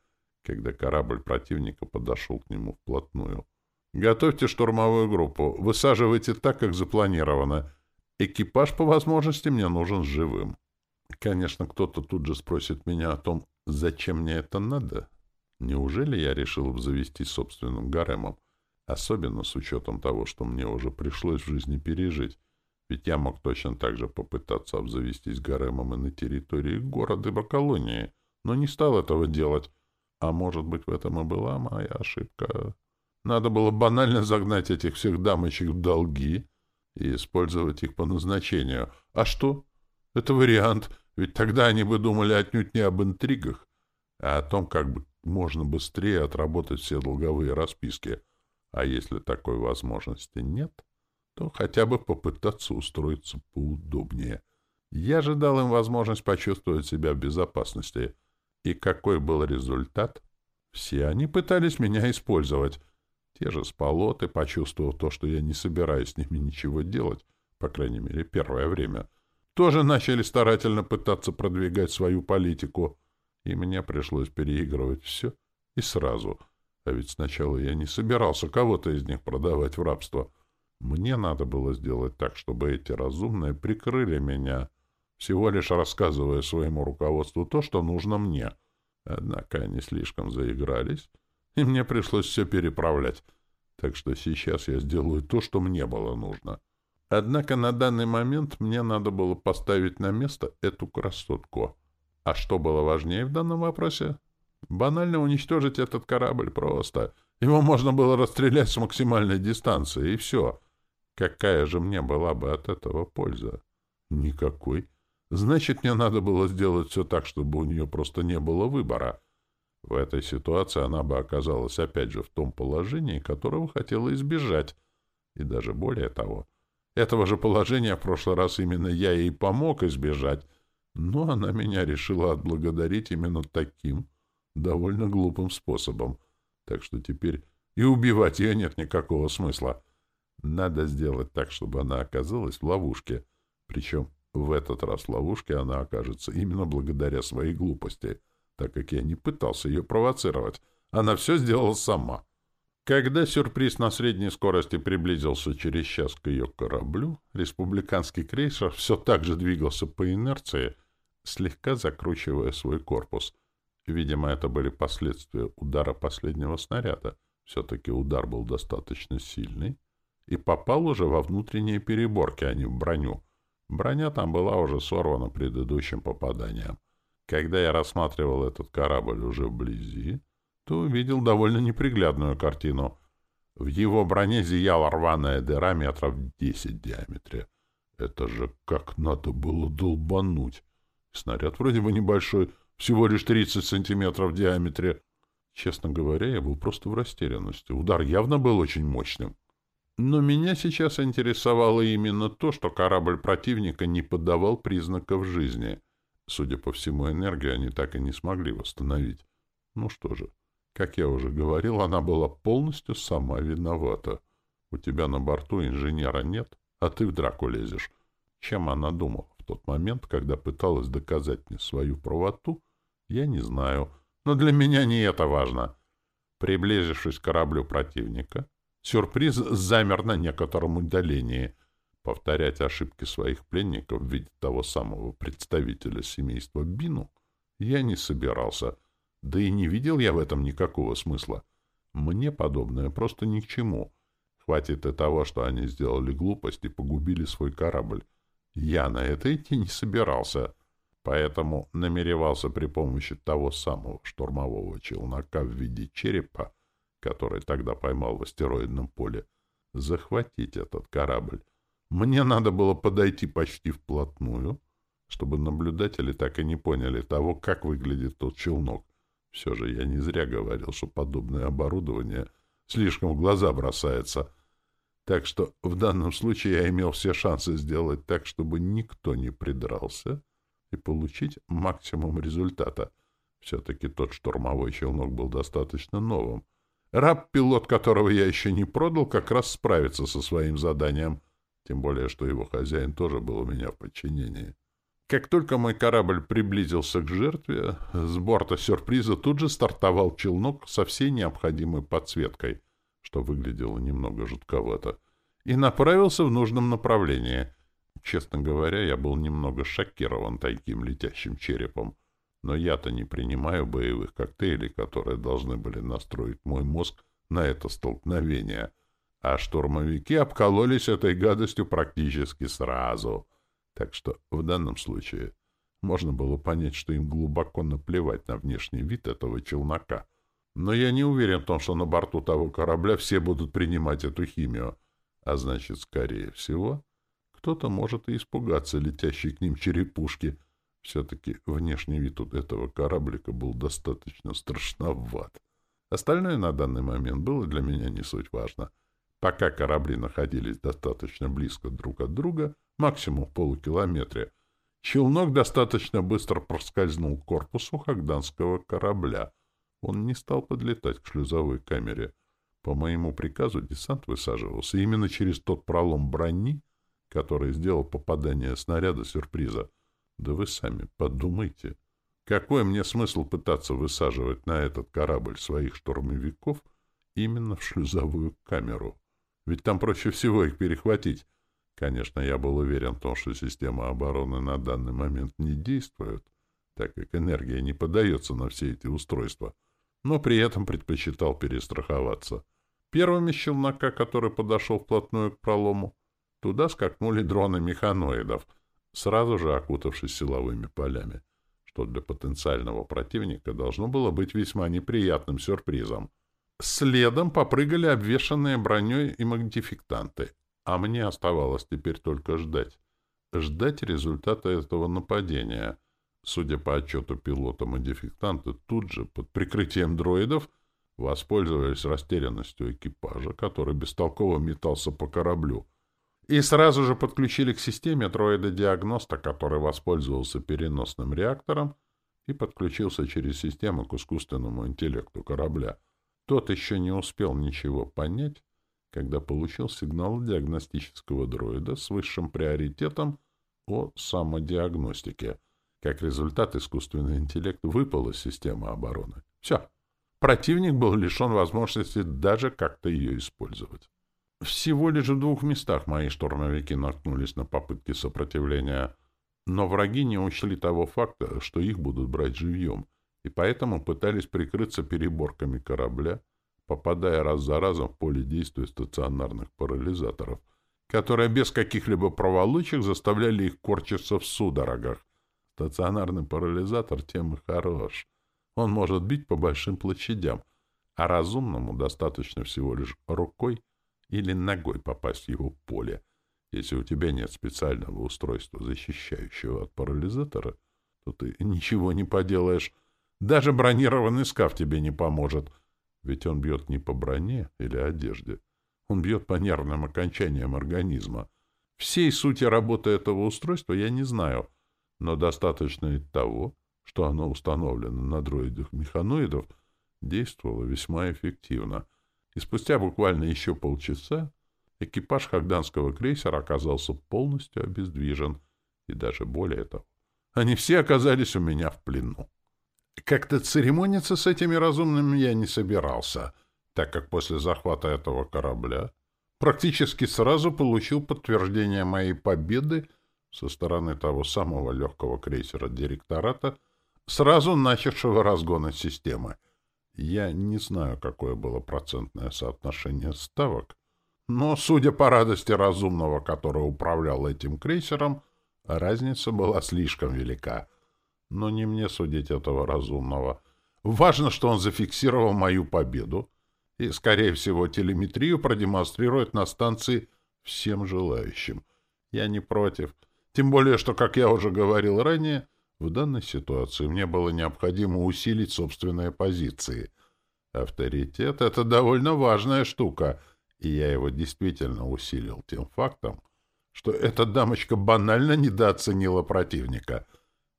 когда корабль противника подошел к нему вплотную. «Готовьте штурмовую группу. Высаживайте так, как запланировано. Экипаж, по возможности, мне нужен живым». Конечно, кто-то тут же спросит меня о том, зачем мне это надо. Неужели я решил обзавестись собственным гаремом? Особенно с учетом того, что мне уже пришлось в жизни пережить. Ведь я мог точно так же попытаться обзавестись гаремом и на территории города и колонии, но не стал этого делать. А может быть, в этом и была моя ошибка. Надо было банально загнать этих всех дамочек в долги и использовать их по назначению. А что? Это вариант, ведь тогда они бы думали отнюдь не об интригах, а о том, как бы можно быстрее отработать все долговые расписки — а если такой возможности нет, то хотя бы попытаться устроиться поудобнее. Я же дал им возможность почувствовать себя в безопасности. И какой был результат? Все они пытались меня использовать. Те же сполоты, почувствовав то, что я не собираюсь с ними ничего делать, по крайней мере, первое время, тоже начали старательно пытаться продвигать свою политику, и мне пришлось переигрывать все и сразу — а ведь сначала я не собирался кого-то из них продавать в рабство. Мне надо было сделать так, чтобы эти разумные прикрыли меня, всего лишь рассказывая своему руководству то, что нужно мне. Однако они слишком заигрались, и мне пришлось все переправлять. Так что сейчас я сделаю то, что мне было нужно. Однако на данный момент мне надо было поставить на место эту красотку. А что было важнее в данном вопросе? Банально уничтожить этот корабль просто. Его можно было расстрелять с максимальной дистанции, и все. Какая же мне была бы от этого польза? Никакой. Значит, мне надо было сделать все так, чтобы у нее просто не было выбора. В этой ситуации она бы оказалась опять же в том положении, которого хотела избежать. И даже более того, этого же положения в прошлый раз именно я ей помог избежать, но она меня решила отблагодарить именно таким довольно глупым способом. Так что теперь и убивать ее нет никакого смысла. Надо сделать так, чтобы она оказалась в ловушке. Причем в этот раз в ловушке она окажется именно благодаря своей глупости. так как я не пытался ее провоцировать. Она все сделала сама. Когда сюрприз на средней скорости приблизился через час к ее кораблю, республиканский крейсер все так же двигался по инерции, слегка закручивая свой корпус. Видимо, это были последствия удара последнего снаряда. Все-таки удар был достаточно сильный и попал уже во внутренние переборки, а не в броню. Броня там была уже сорвана предыдущим попаданием. Когда я рассматривал этот корабль уже вблизи, то увидел довольно неприглядную картину. В его броне зияла рваная дыра метров десять в диаметре. Это же как надо было долбануть! Снаряд вроде бы небольшой, всего лишь 30 сантиметров в диаметре. Честно говоря, я был просто в растерянности. Удар явно был очень мощным. Но меня сейчас интересовало именно то, что корабль противника не подавал признаков жизни. Судя по всему, энергию они так и не смогли восстановить. Ну что же, как я уже говорил, она была полностью сама виновата. У тебя на борту инженера нет, а ты в драку лезешь. Чем она думала в тот момент, когда пыталась доказать мне свою правоту, я не знаю. Но для меня не это важно. Приблизившись к кораблю противника, сюрприз замер на некотором удалении. Повторять ошибки своих пленников в виде того самого представителя семейства Бину я не собирался — да и не видел я в этом никакого смысла. Мне подобное просто ни к чему. Хватит и того, что они сделали глупость и погубили свой корабль. Я на это идти не собирался, поэтому намеревался при помощи того самого штурмового челнока в виде черепа, который тогда поймал в астероидном поле, захватить этот корабль. Мне надо было подойти почти вплотную, чтобы наблюдатели так и не поняли того, как выглядит тот челнок. Все же я не зря говорил, что подобное оборудование слишком в глаза бросается. Так что в данном случае я имел все шансы сделать так, чтобы никто не придрался и получить максимум результата. Все-таки тот штурмовой челнок был достаточно новым. Раб-пилот, которого я еще не продал, как раз справится со своим заданием. Тем более, что его хозяин тоже был у меня в подчинении. Как только мой корабль приблизился к жертве, с борта сюрприза тут же стартовал челнок со всей необходимой подсветкой, что выглядело немного жутковато, и направился в нужном направлении. Честно говоря, я был немного шокирован таким летящим черепом, но я-то не принимаю боевых коктейлей, которые должны были настроить мой мозг на это столкновение, а штурмовики обкололись этой гадостью практически сразу — так что в данном случае можно было понять, что им глубоко наплевать на внешний вид этого челнока. Но я не уверен в том, что на борту того корабля все будут принимать эту химию. А значит, скорее всего, кто-то может и испугаться летящей к ним черепушки. Все-таки внешний вид у этого кораблика был достаточно страшноват. Остальное на данный момент было для меня не суть важно. Пока корабли находились достаточно близко друг от друга — максимум в полукилометре, челнок достаточно быстро проскользнул к корпусу хагданского корабля. Он не стал подлетать к шлюзовой камере. По моему приказу десант высаживался именно через тот пролом брони, который сделал попадание снаряда сюрприза. Да вы сами подумайте. Какой мне смысл пытаться высаживать на этот корабль своих штурмовиков именно в шлюзовую камеру? Ведь там проще всего их перехватить. Конечно, я был уверен в том, что система обороны на данный момент не действует, так как энергия не подается на все эти устройства, но при этом предпочитал перестраховаться. Первым из челнока, который подошел вплотную к пролому, туда скакнули дроны механоидов, сразу же окутавшись силовыми полями, что для потенциального противника должно было быть весьма неприятным сюрпризом. Следом попрыгали обвешанные броней и модификтанты, а мне оставалось теперь только ждать. Ждать результата этого нападения. Судя по отчету пилота-модификтанта, тут же, под прикрытием дроидов, воспользовались растерянностью экипажа, который бестолково метался по кораблю, и сразу же подключили к системе дроида-диагноста, который воспользовался переносным реактором и подключился через систему к искусственному интеллекту корабля. Тот еще не успел ничего понять, когда получил сигнал диагностического дроида с высшим приоритетом о самодиагностике. Как результат, искусственный интеллект выпал из системы обороны. Все. Противник был лишен возможности даже как-то ее использовать. Всего лишь в двух местах мои штурмовики наткнулись на попытки сопротивления, но враги не учли того факта, что их будут брать живьем, и поэтому пытались прикрыться переборками корабля, попадая раз за разом в поле действия стационарных парализаторов, которые без каких-либо проволочек заставляли их корчиться в судорогах. Стационарный парализатор тем и хорош. Он может бить по большим площадям, а разумному достаточно всего лишь рукой или ногой попасть в его поле. Если у тебя нет специального устройства, защищающего от парализатора, то ты ничего не поделаешь. Даже бронированный скаф тебе не поможет — ведь он бьет не по броне или одежде. Он бьет по нервным окончаниям организма. Всей сути работы этого устройства я не знаю, но достаточно и того, что оно установлено на дроидах механоидов, действовало весьма эффективно. И спустя буквально еще полчаса экипаж хагданского крейсера оказался полностью обездвижен, и даже более того, они все оказались у меня в плену. Как-то церемониться с этими разумными я не собирался, так как после захвата этого корабля практически сразу получил подтверждение моей победы со стороны того самого легкого крейсера директората, сразу начавшего разгоны системы. Я не знаю, какое было процентное соотношение ставок, но, судя по радости разумного, который управлял этим крейсером, разница была слишком велика — но не мне судить этого разумного. Важно, что он зафиксировал мою победу и, скорее всего, телеметрию продемонстрирует на станции всем желающим. Я не против. Тем более, что, как я уже говорил ранее, в данной ситуации мне было необходимо усилить собственные позиции. Авторитет — это довольно важная штука, и я его действительно усилил тем фактом, что эта дамочка банально недооценила противника —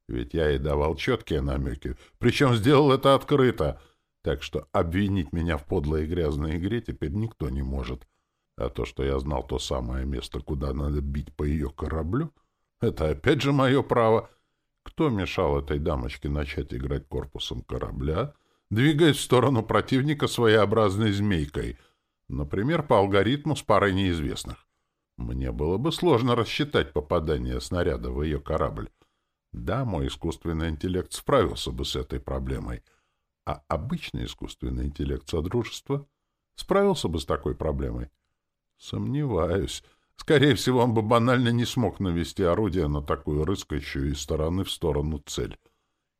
ведь я ей давал четкие намеки, причем сделал это открыто, так что обвинить меня в подлой и грязной игре теперь никто не может. А то, что я знал то самое место, куда надо бить по ее кораблю, это опять же мое право. Кто мешал этой дамочке начать играть корпусом корабля, двигаясь в сторону противника своеобразной змейкой, например, по алгоритму с парой неизвестных? Мне было бы сложно рассчитать попадание снаряда в ее корабль. Да, мой искусственный интеллект справился бы с этой проблемой, а обычный искусственный интеллект Содружества справился бы с такой проблемой. Сомневаюсь. Скорее всего, он бы банально не смог навести орудие на такую рыскающую из стороны в сторону цель.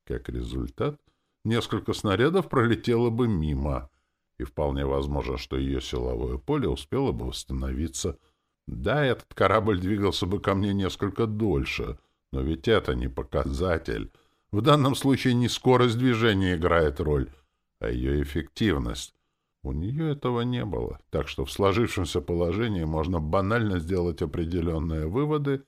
Как результат, несколько снарядов пролетело бы мимо, и вполне возможно, что ее силовое поле успело бы восстановиться. Да, этот корабль двигался бы ко мне несколько дольше — но ведь это не показатель. В данном случае не скорость движения играет роль, а ее эффективность. У нее этого не было, так что в сложившемся положении можно банально сделать определенные выводы,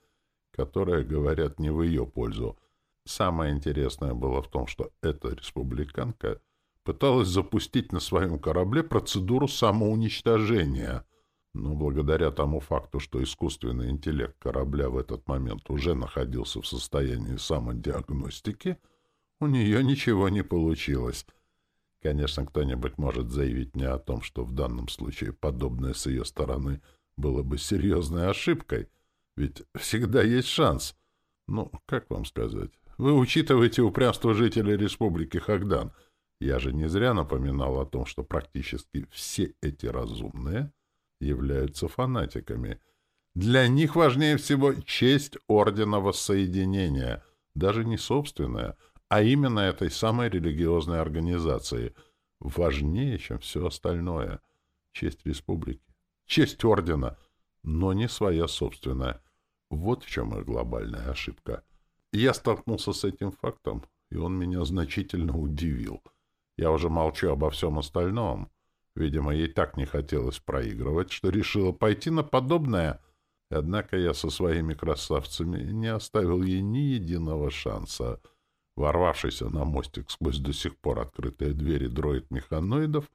которые говорят не в ее пользу. Самое интересное было в том, что эта республиканка пыталась запустить на своем корабле процедуру самоуничтожения — но благодаря тому факту, что искусственный интеллект корабля в этот момент уже находился в состоянии самодиагностики, у нее ничего не получилось. Конечно, кто-нибудь может заявить мне о том, что в данном случае подобное с ее стороны было бы серьезной ошибкой, ведь всегда есть шанс. Ну, как вам сказать? Вы учитываете упрямство жителей Республики Хагдан. Я же не зря напоминал о том, что практически все эти разумные — являются фанатиками. Для них важнее всего честь Ордена Воссоединения, даже не собственная, а именно этой самой религиозной организации. Важнее, чем все остальное. Честь республики, честь Ордена, но не своя собственная. Вот в чем их глобальная ошибка. Я столкнулся с этим фактом, и он меня значительно удивил. Я уже молчу обо всем остальном. Видимо, ей так не хотелось проигрывать, что решила пойти на подобное. Однако я со своими красавцами не оставил ей ни единого шанса. Ворвавшийся на мостик сквозь до сих пор открытые двери дроид-механоидов,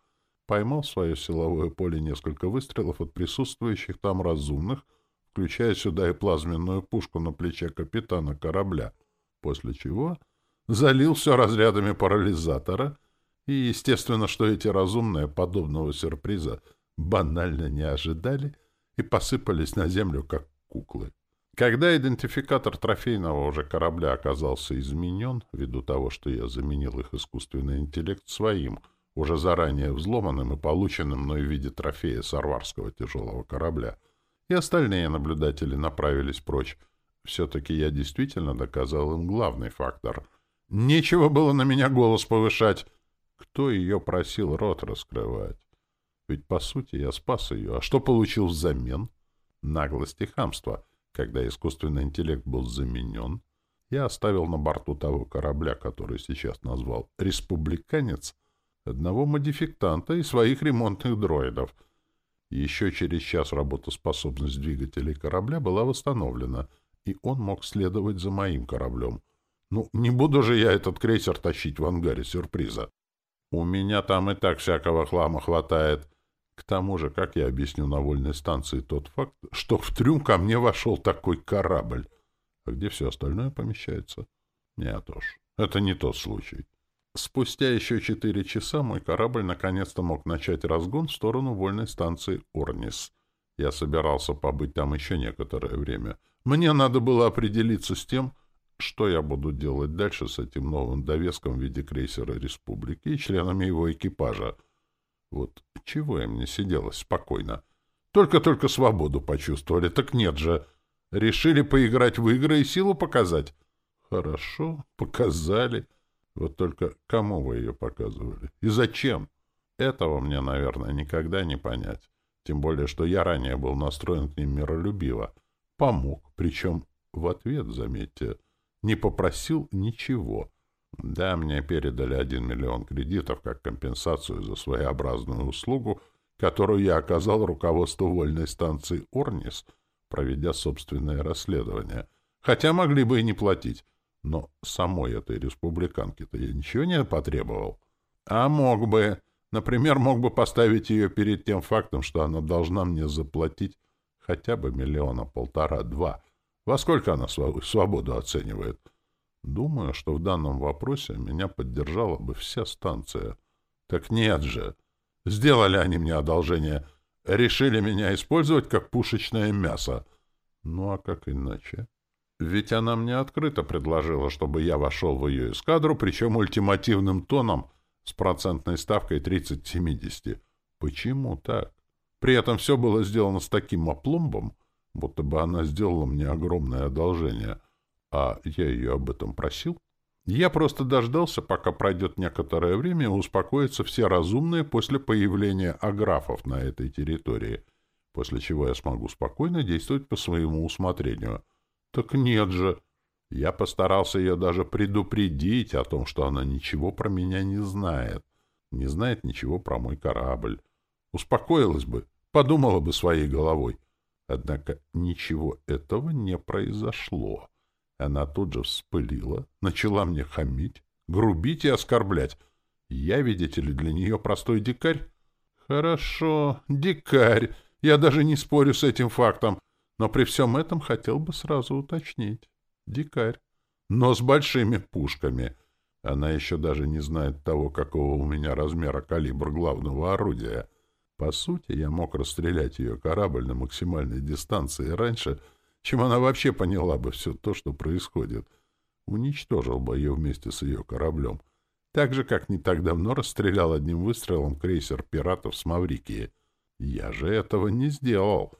поймал в свое силовое поле несколько выстрелов от присутствующих там разумных, включая сюда и плазменную пушку на плече капитана корабля. после чего залил все разрядами парализатора, и, естественно, что эти разумные подобного сюрприза банально не ожидали и посыпались на землю, как куклы. Когда идентификатор трофейного уже корабля оказался изменен, ввиду того, что я заменил их искусственный интеллект своим, уже заранее взломанным и полученным мной в виде трофея сарварского тяжелого корабля, и остальные наблюдатели направились прочь, все-таки я действительно доказал им главный фактор. Нечего было на меня голос повышать. Кто ее просил рот раскрывать? Ведь, по сути, я спас ее. А что получил взамен? Наглость и хамство. Когда искусственный интеллект был заменен, я оставил на борту того корабля, который сейчас назвал «Республиканец», одного модификтанта и своих ремонтных дроидов. Еще через час работоспособность двигателей корабля была восстановлена, и он мог следовать за моим кораблем. Ну, не буду же я этот крейсер тащить в ангаре сюрприза. У меня там и так всякого хлама хватает. К тому же, как я объясню на вольной станции тот факт, что в трюм ко мне вошел такой корабль? А где все остальное помещается? Нет уж, это не тот случай. Спустя еще четыре часа мой корабль наконец-то мог начать разгон в сторону вольной станции Орнис. Я собирался побыть там еще некоторое время. Мне надо было определиться с тем, что я буду делать дальше с этим новым довеском в виде крейсера Республики и членами его экипажа — вот чего им не сиделось спокойно? Только-только свободу почувствовали, так нет же. Решили поиграть в игры и силу показать? Хорошо, показали. Вот только кому вы ее показывали? И зачем? Этого мне, наверное, никогда не понять. Тем более, что я ранее был настроен к ним миролюбиво. Помог, причем в ответ, заметьте, не попросил ничего. Да, мне передали один миллион кредитов как компенсацию за своеобразную услугу, которую я оказал руководству вольной станции «Орнис», проведя собственное расследование. Хотя могли бы и не платить. Но самой этой республиканке-то я ничего не потребовал. А мог бы. Например, мог бы поставить ее перед тем фактом, что она должна мне заплатить хотя бы миллиона полтора-два. Во сколько она свободу оценивает? — Думаю, что в данном вопросе меня поддержала бы вся станция. Так нет же. Сделали они мне одолжение. Решили меня использовать как пушечное мясо. Ну а как иначе? Ведь она мне открыто предложила, чтобы я вошел в ее эскадру, причем ультимативным тоном с процентной ставкой 30-70. Почему так? При этом все было сделано с таким опломбом, будто бы она сделала мне огромное одолжение — а я ее об этом просил. Я просто дождался, пока пройдет некоторое время и успокоятся все разумные после появления аграфов на этой территории, после чего я смогу спокойно действовать по своему усмотрению. Так нет же. Я постарался ее даже предупредить о том, что она ничего про меня не знает. Не знает ничего про мой корабль. Успокоилась бы, подумала бы своей головой. Однако ничего этого не произошло. Она тут же вспылила, начала мне хамить, грубить и оскорблять. Я, видите ли, для нее простой дикарь? Хорошо, дикарь. Я даже не спорю с этим фактом. Но при всем этом хотел бы сразу уточнить. Дикарь. Но с большими пушками. Она еще даже не знает того, какого у меня размера калибр главного орудия. По сути, я мог расстрелять ее корабль на максимальной дистанции раньше, чем она вообще поняла бы все то, что происходит. Уничтожил бы ее вместе с ее кораблем. Так же, как не так давно расстрелял одним выстрелом крейсер пиратов с Маврикии. Я же этого не сделал.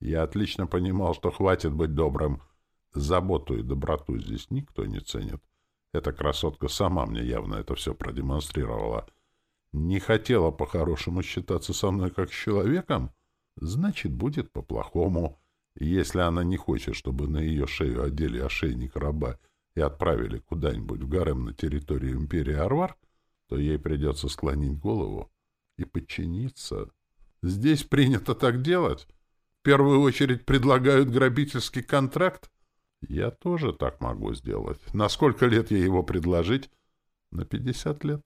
Я отлично понимал, что хватит быть добрым. Заботу и доброту здесь никто не ценит. Эта красотка сама мне явно это все продемонстрировала. Не хотела по-хорошему считаться со мной как с человеком? Значит, будет по-плохому. Если она не хочет, чтобы на ее шею одели ошейник раба и отправили куда-нибудь в гарем на территорию империи Арвар, то ей придется склонить голову и подчиниться. Здесь принято так делать. В первую очередь предлагают грабительский контракт. Я тоже так могу сделать. На сколько лет ей его предложить? На пятьдесят лет.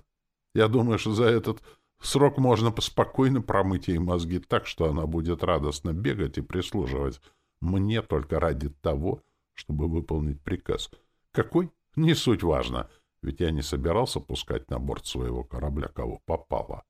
Я думаю, что за этот срок можно поспокойно промыть ей мозги так, что она будет радостно бегать и прислуживать мне только ради того, чтобы выполнить приказ. Какой? Не суть важно, ведь я не собирался пускать на борт своего корабля кого попало.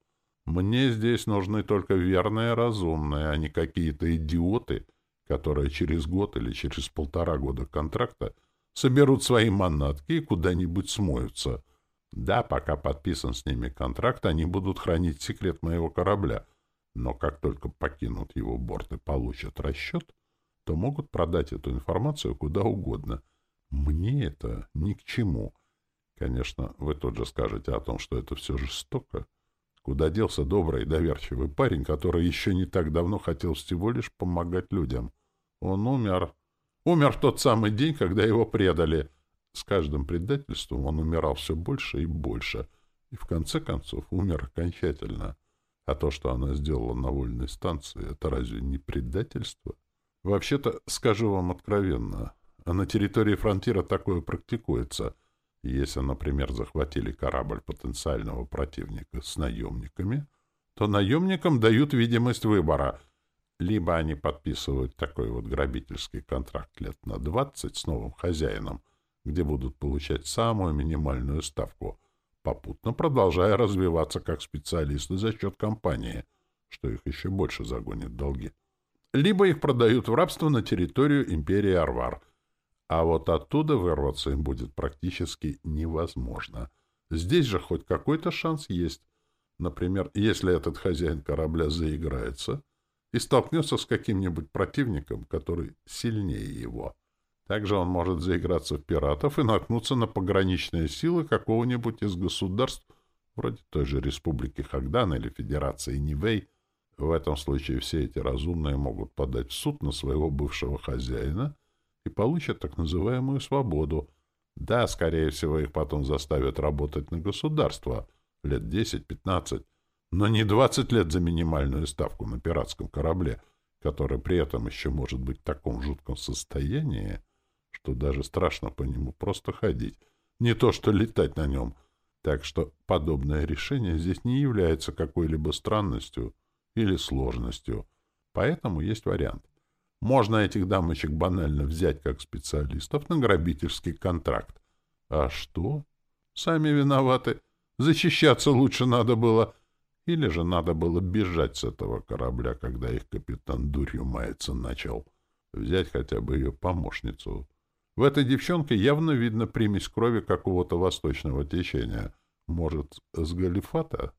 Мне здесь нужны только верные разумные, а не какие-то идиоты, которые через год или через полтора года контракта соберут свои манатки и куда-нибудь смоются. Да, пока подписан с ними контракт, они будут хранить секрет моего корабля, но как только покинут его борт и получат расчет, то могут продать эту информацию куда угодно. Мне это ни к чему. Конечно, вы тут же скажете о том, что это все жестоко, Куда делся добрый и доверчивый парень, который еще не так давно хотел всего лишь помогать людям? Он умер. Умер в тот самый день, когда его предали. С каждым предательством он умирал все больше и больше. И в конце концов умер окончательно. А то, что она сделала на вольной станции, это разве не предательство? Вообще-то, скажу вам откровенно, на территории фронтира такое практикуется — если, например, захватили корабль потенциального противника с наемниками, то наемникам дают видимость выбора. Либо они подписывают такой вот грабительский контракт лет на 20 с новым хозяином, где будут получать самую минимальную ставку, попутно продолжая развиваться как специалисты за счет компании, что их еще больше загонит в долги. Либо их продают в рабство на территорию империи Арвар — а вот оттуда вырваться им будет практически невозможно. Здесь же хоть какой-то шанс есть. Например, если этот хозяин корабля заиграется и столкнется с каким-нибудь противником, который сильнее его. Также он может заиграться в пиратов и наткнуться на пограничные силы какого-нибудь из государств, вроде той же Республики Хагдан или Федерации Нивей. В этом случае все эти разумные могут подать в суд на своего бывшего хозяина — и получат так называемую свободу. Да, скорее всего, их потом заставят работать на государство лет 10-15, но не 20 лет за минимальную ставку на пиратском корабле, который при этом еще может быть в таком жутком состоянии, что даже страшно по нему просто ходить, не то что летать на нем. Так что подобное решение здесь не является какой-либо странностью или сложностью. Поэтому есть вариант — можно этих дамочек банально взять как специалистов на грабительский контракт. А что? Сами виноваты. Защищаться лучше надо было. Или же надо было бежать с этого корабля, когда их капитан дурью мается начал. Взять хотя бы ее помощницу. В этой девчонке явно видно примесь крови какого-то восточного течения. Может, с Галифата?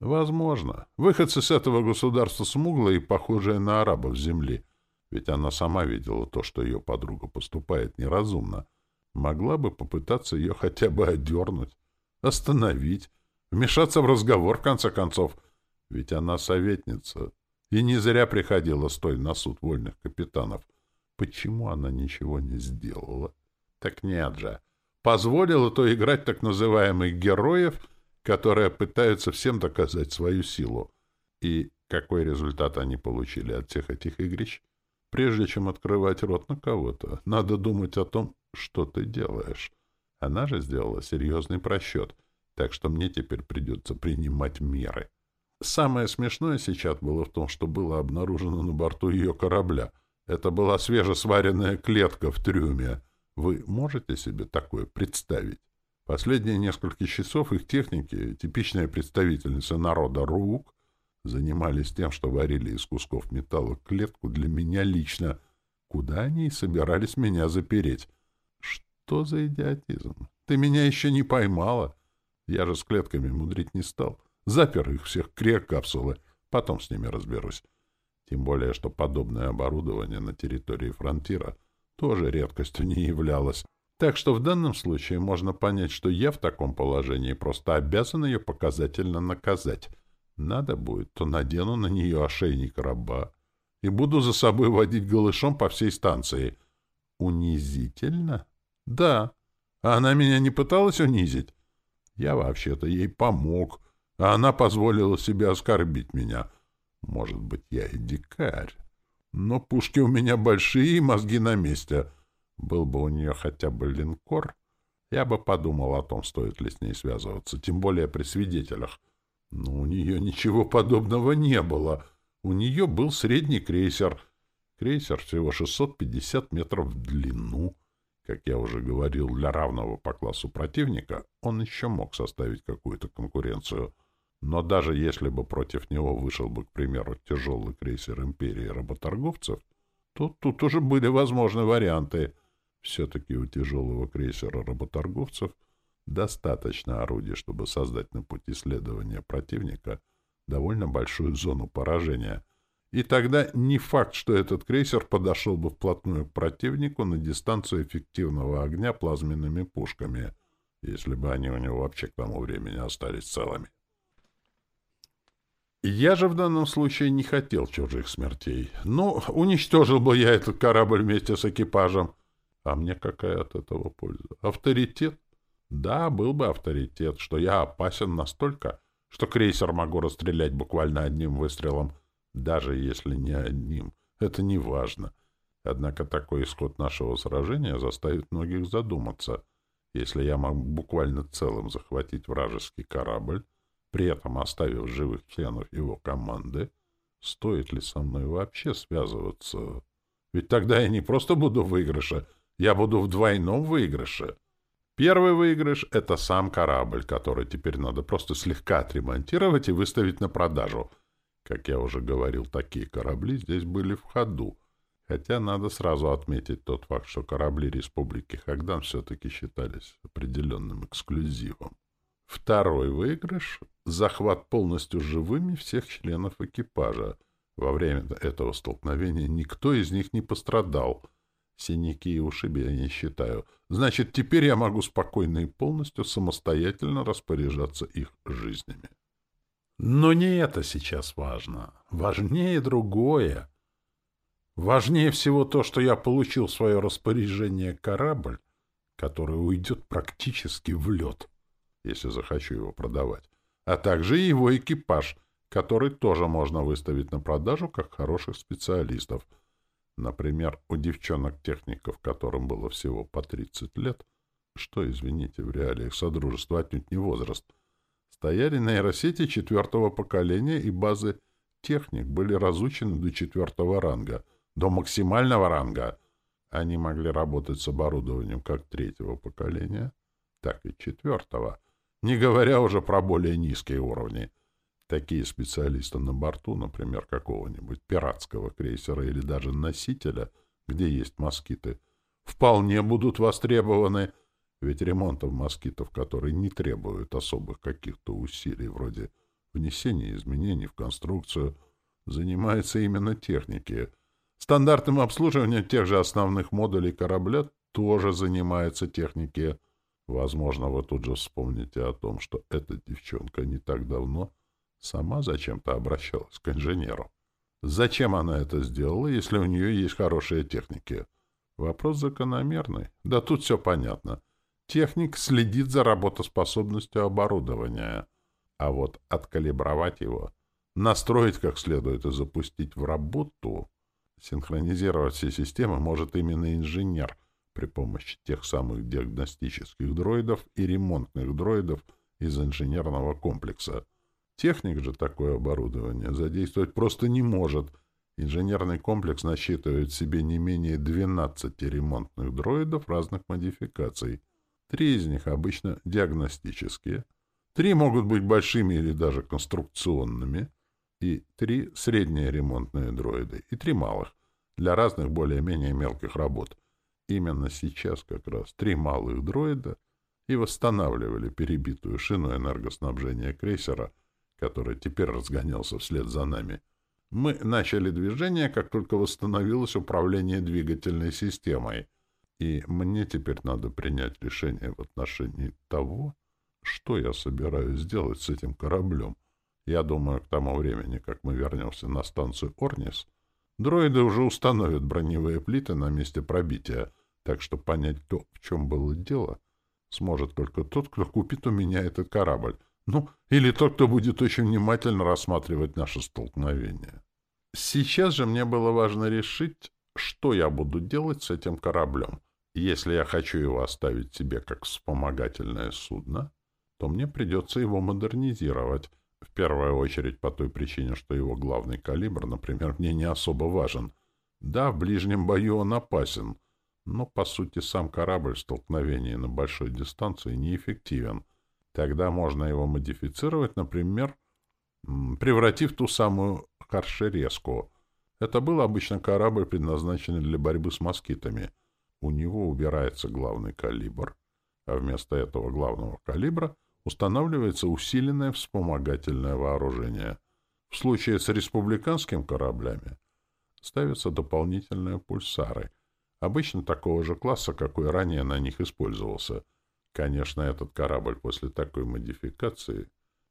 Возможно. Выходцы с этого государства смуглые и похожие на арабов земли — ведь она сама видела то, что ее подруга поступает неразумно. Могла бы попытаться ее хотя бы одернуть, остановить, вмешаться в разговор, в конце концов. Ведь она советница. И не зря приходила стой на суд вольных капитанов. Почему она ничего не сделала? Так нет же. Позволила то играть так называемых героев, которые пытаются всем доказать свою силу. И какой результат они получили от всех этих игрищ? Прежде чем открывать рот на кого-то, надо думать о том, что ты делаешь. Она же сделала серьезный просчет, так что мне теперь придется принимать меры. Самое смешное сейчас было в том, что было обнаружено на борту ее корабля. Это была свежесваренная клетка в трюме. Вы можете себе такое представить? Последние несколько часов их техники, типичная представительница народа Рук, занимались тем, что варили из кусков металла клетку для меня лично. Куда они и собирались меня запереть? Что за идиотизм? Ты меня еще не поймала. Я же с клетками мудрить не стал. Запер их всех криокапсулы. Потом с ними разберусь. Тем более, что подобное оборудование на территории фронтира тоже редкостью не являлось. Так что в данном случае можно понять, что я в таком положении просто обязан ее показательно наказать — надо будет, то надену на нее ошейник раба и буду за собой водить голышом по всей станции. Унизительно? Да. А она меня не пыталась унизить? Я вообще-то ей помог, а она позволила себе оскорбить меня. Может быть, я и дикарь. Но пушки у меня большие и мозги на месте. Был бы у нее хотя бы линкор, я бы подумал о том, стоит ли с ней связываться, тем более при свидетелях — но у нее ничего подобного не было. У нее был средний крейсер. Крейсер всего 650 метров в длину. Как я уже говорил, для равного по классу противника он еще мог составить какую-то конкуренцию. Но даже если бы против него вышел бы, к примеру, тяжелый крейсер империи работорговцев, то тут уже были возможны варианты. Все-таки у тяжелого крейсера работорговцев достаточно орудий, чтобы создать на пути следования противника довольно большую зону поражения — и тогда не факт, что этот крейсер подошел бы вплотную к противнику на дистанцию эффективного огня плазменными пушками, если бы они у него вообще к тому времени остались целыми. Я же в данном случае не хотел чужих смертей. Ну, уничтожил бы я этот корабль вместе с экипажем. А мне какая от этого польза? Авторитет? Да, был бы авторитет, что я опасен настолько, что крейсер могу расстрелять буквально одним выстрелом — даже если не одним. Это не важно. Однако такой исход нашего сражения заставит многих задуматься. Если я могу буквально целым захватить вражеский корабль, при этом оставив живых членов его команды, стоит ли со мной вообще связываться? Ведь тогда я не просто буду в выигрыше, я буду в двойном выигрыше. Первый выигрыш — это сам корабль, который теперь надо просто слегка отремонтировать и выставить на продажу — как я уже говорил, такие корабли здесь были в ходу, хотя надо сразу отметить тот факт, что корабли Республики Хагдан все-таки считались определенным эксклюзивом. Второй выигрыш — захват полностью живыми всех членов экипажа. Во время этого столкновения никто из них не пострадал. Синяки и ушиби я не считаю. Значит, теперь я могу спокойно и полностью самостоятельно распоряжаться их жизнями. Но не это сейчас важно. Важнее другое. Важнее всего то, что я получил в свое распоряжение корабль, который уйдет практически в лед, если захочу его продавать, а также его экипаж, который тоже можно выставить на продажу как хороших специалистов. Например, у девчонок-техников, которым было всего по 30 лет, что, извините, в реалиях Содружества отнюдь не возраст — стояли нейросети четвертого поколения, и базы техник были разучены до четвертого ранга, до максимального ранга. Они могли работать с оборудованием как третьего поколения, так и четвертого, не говоря уже про более низкие уровни. Такие специалисты на борту, например, какого-нибудь пиратского крейсера или даже носителя, где есть москиты, вполне будут востребованы — ведь ремонтом москитов, которые не требуют особых каких-то усилий, вроде внесения изменений в конструкцию, занимаются именно техники. Стандартным обслуживанием тех же основных модулей корабля тоже занимаются техники. Возможно, вы тут же вспомните о том, что эта девчонка не так давно сама зачем-то обращалась к инженеру. Зачем она это сделала, если у нее есть хорошие техники? Вопрос закономерный. Да тут все понятно. Техник следит за работоспособностью оборудования, а вот откалибровать его, настроить как следует и запустить в работу, синхронизировать все системы может именно инженер при помощи тех самых диагностических дроидов и ремонтных дроидов из инженерного комплекса. Техник же такое оборудование задействовать просто не может. Инженерный комплекс насчитывает в себе не менее 12 ремонтных дроидов разных модификаций — Три из них обычно диагностические, три могут быть большими или даже конструкционными, и три — средние ремонтные дроиды, и три малых, для разных более-менее мелких работ. Именно сейчас как раз три малых дроида и восстанавливали перебитую шину энергоснабжения крейсера, который теперь разгонялся вслед за нами. Мы начали движение, как только восстановилось управление двигательной системой — и мне теперь надо принять решение в отношении того, что я собираюсь сделать с этим кораблем. Я думаю, к тому времени, как мы вернемся на станцию Орнис, дроиды уже установят броневые плиты на месте пробития, так что понять, кто в чем было дело, сможет только тот, кто купит у меня этот корабль. Ну, или тот, кто будет очень внимательно рассматривать наше столкновение. Сейчас же мне было важно решить, что я буду делать с этим кораблем. Если я хочу его оставить себе как вспомогательное судно, то мне придется его модернизировать, в первую очередь по той причине, что его главный калибр, например, мне не особо важен. Да, в ближнем бою он опасен, Но, по сути, сам корабль в столкновении на большой дистанции неэффективен. Тогда можно его модифицировать, например, превратив ту самую Харшереску. Это был обычно корабль, предназначенный для борьбы с москитами. У него убирается главный калибр, а вместо этого главного калибра устанавливается усиленное вспомогательное вооружение. В случае с республиканскими кораблями ставятся дополнительные пульсары, обычно такого же класса, какой ранее на них использовался. Конечно, этот корабль после такой модификации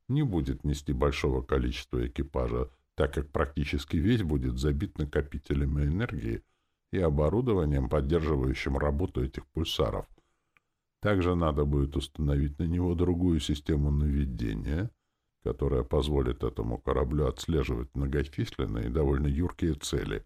не будет нести большого количества экипажа, так как практически весь будет забит накопителями энергии и оборудованием, поддерживающим работу этих пульсаров. Также надо будет установить на него другую систему наведения, которая позволит этому кораблю отслеживать многочисленные и довольно юркие цели.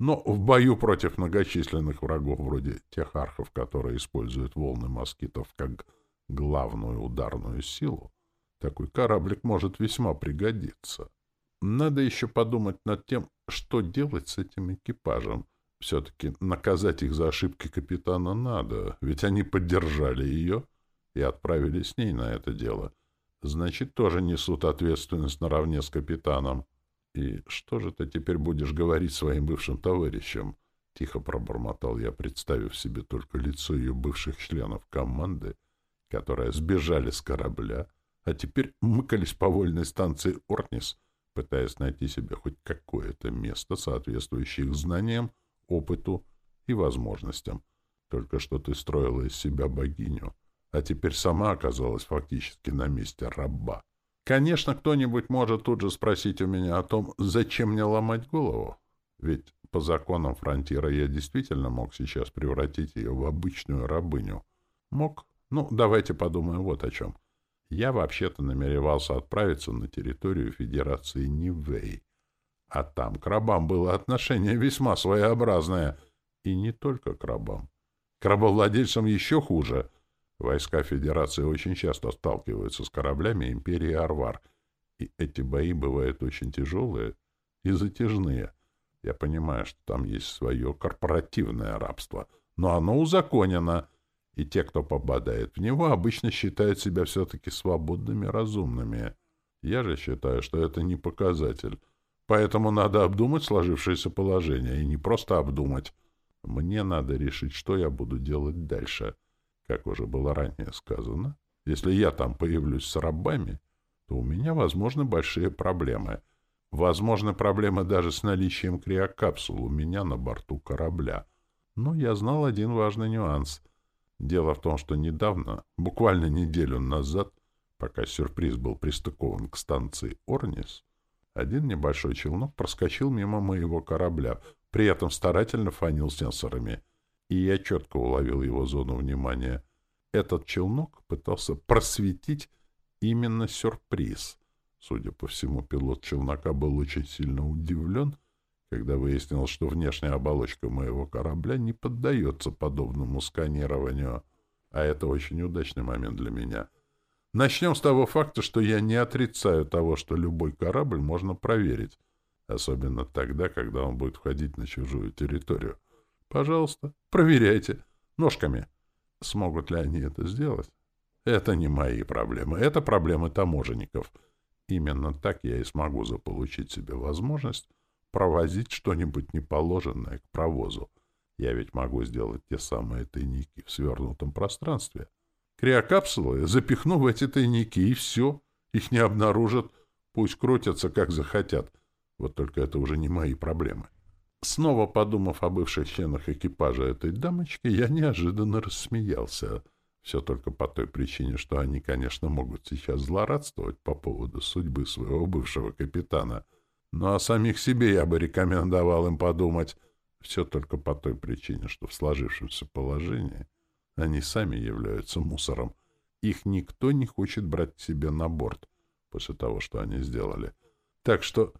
Но в бою против многочисленных врагов вроде тех архов, которые используют волны москитов как главную ударную силу, такой кораблик может весьма пригодиться. Надо еще подумать над тем, что делать с этим экипажем — все-таки наказать их за ошибки капитана надо, ведь они поддержали ее и отправили с ней на это дело. Значит, тоже несут ответственность наравне с капитаном. И что же ты теперь будешь говорить своим бывшим товарищам? Тихо пробормотал я, представив себе только лицо ее бывших членов команды, которые сбежали с корабля, а теперь мыкались по вольной станции Ортнис, пытаясь найти себе хоть какое-то место, соответствующее их знаниям, опыту и возможностям. Только что ты строила из себя богиню, а теперь сама оказалась фактически на месте раба. Конечно, кто-нибудь может тут же спросить у меня о том, зачем мне ломать голову. Ведь по законам фронтира я действительно мог сейчас превратить ее в обычную рабыню. Мог? Ну, давайте подумаем вот о чем. Я вообще-то намеревался отправиться на территорию Федерации Нивэй. А там к рабам было отношение весьма своеобразное. И не только к рабам. К рабовладельцам еще хуже. Войска Федерации очень часто сталкиваются с кораблями империи Арвар. И эти бои бывают очень тяжелые и затяжные. Я понимаю, что там есть свое корпоративное рабство, но оно узаконено, и те, кто попадает в него, обычно считают себя все-таки свободными разумными. Я же считаю, что это не показатель. Поэтому надо обдумать сложившееся положение, и не просто обдумать. Мне надо решить, что я буду делать дальше. Как уже было ранее сказано, если я там появлюсь с рабами, то у меня, возможны большие проблемы. Возможны проблемы даже с наличием криокапсул у меня на борту корабля. Но я знал один важный нюанс. Дело в том, что недавно, буквально неделю назад, пока сюрприз был пристыкован к станции Орнис, один небольшой челнок проскочил мимо моего корабля, при этом старательно фанил сенсорами, и я четко уловил его зону внимания. Этот челнок пытался просветить именно сюрприз. Судя по всему, пилот челнока был очень сильно удивлен, когда выяснил, что внешняя оболочка моего корабля не поддается подобному сканированию, а это очень удачный момент для меня — Начнем с того факта, что я не отрицаю того, что любой корабль можно проверить, особенно тогда, когда он будет входить на чужую территорию. Пожалуйста, проверяйте. Ножками. Смогут ли они это сделать? Это не мои проблемы, это проблемы таможенников. Именно так я и смогу заполучить себе возможность провозить что-нибудь неположенное к провозу. Я ведь могу сделать те самые тайники в свернутом пространстве. Криокапсулы запихну в эти тайники, и все. Их не обнаружат. Пусть крутятся, как захотят. Вот только это уже не мои проблемы. Снова подумав о бывших членах экипажа этой дамочки, я неожиданно рассмеялся. Все только по той причине, что они, конечно, могут сейчас злорадствовать по поводу судьбы своего бывшего капитана. Но о самих себе я бы рекомендовал им подумать. Все только по той причине, что в сложившемся положении они сами являются мусором. Их никто не хочет брать себе на борт после того, что они сделали. Так что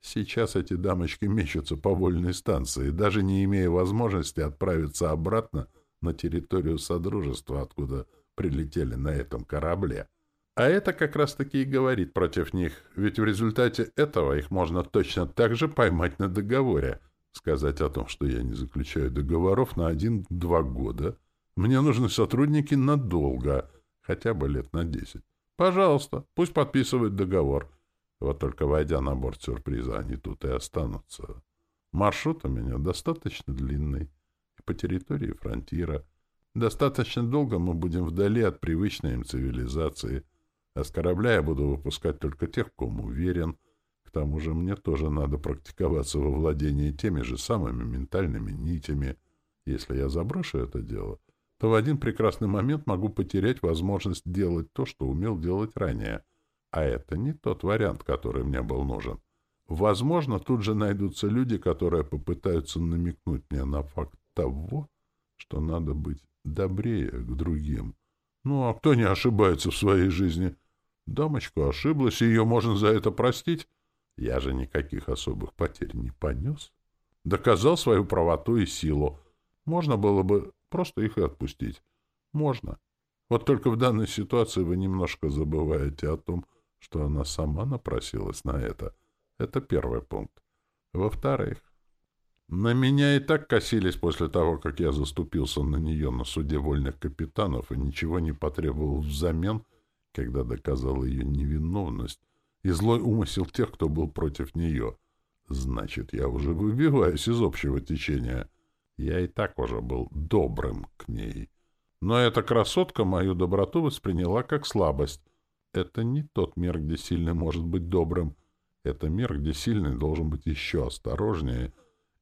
сейчас эти дамочки мечутся по вольной станции, даже не имея возможности отправиться обратно на территорию Содружества, откуда прилетели на этом корабле. А это как раз-таки и говорит против них, ведь в результате этого их можно точно так же поймать на договоре, Сказать о том, что я не заключаю договоров на один-два года. Мне нужны сотрудники надолго, хотя бы лет на десять. Пожалуйста, пусть подписывают договор. Вот только войдя на борт сюрприза, они тут и останутся. Маршрут у меня достаточно длинный. И по территории фронтира. Достаточно долго мы будем вдали от привычной им цивилизации. А с корабля я буду выпускать только тех, кому уверен. К тому же мне тоже надо практиковаться во владении теми же самыми ментальными нитями. Если я заброшу это дело, то в один прекрасный момент могу потерять возможность делать то, что умел делать ранее. А это не тот вариант, который мне был нужен. Возможно, тут же найдутся люди, которые попытаются намекнуть мне на факт того, что надо быть добрее к другим. Ну, а кто не ошибается в своей жизни? Дамочка ошиблась, и ее можно за это простить. Я же никаких особых потерь не понес. Доказал свою правоту и силу. Можно было бы просто их и отпустить. Можно. Вот только в данной ситуации вы немножко забываете о том, что она сама напросилась на это. Это первый пункт. Во-вторых, на меня и так косились после того, как я заступился на нее на суде вольных капитанов и ничего не потребовал взамен, когда доказал ее невиновность и злой умысел тех, кто был против нее. Значит, я уже выбиваюсь из общего течения. Я и так уже был добрым к ней. Но эта красотка мою доброту восприняла как слабость. Это не тот мир, где сильный может быть добрым. Это мир, где сильный должен быть еще осторожнее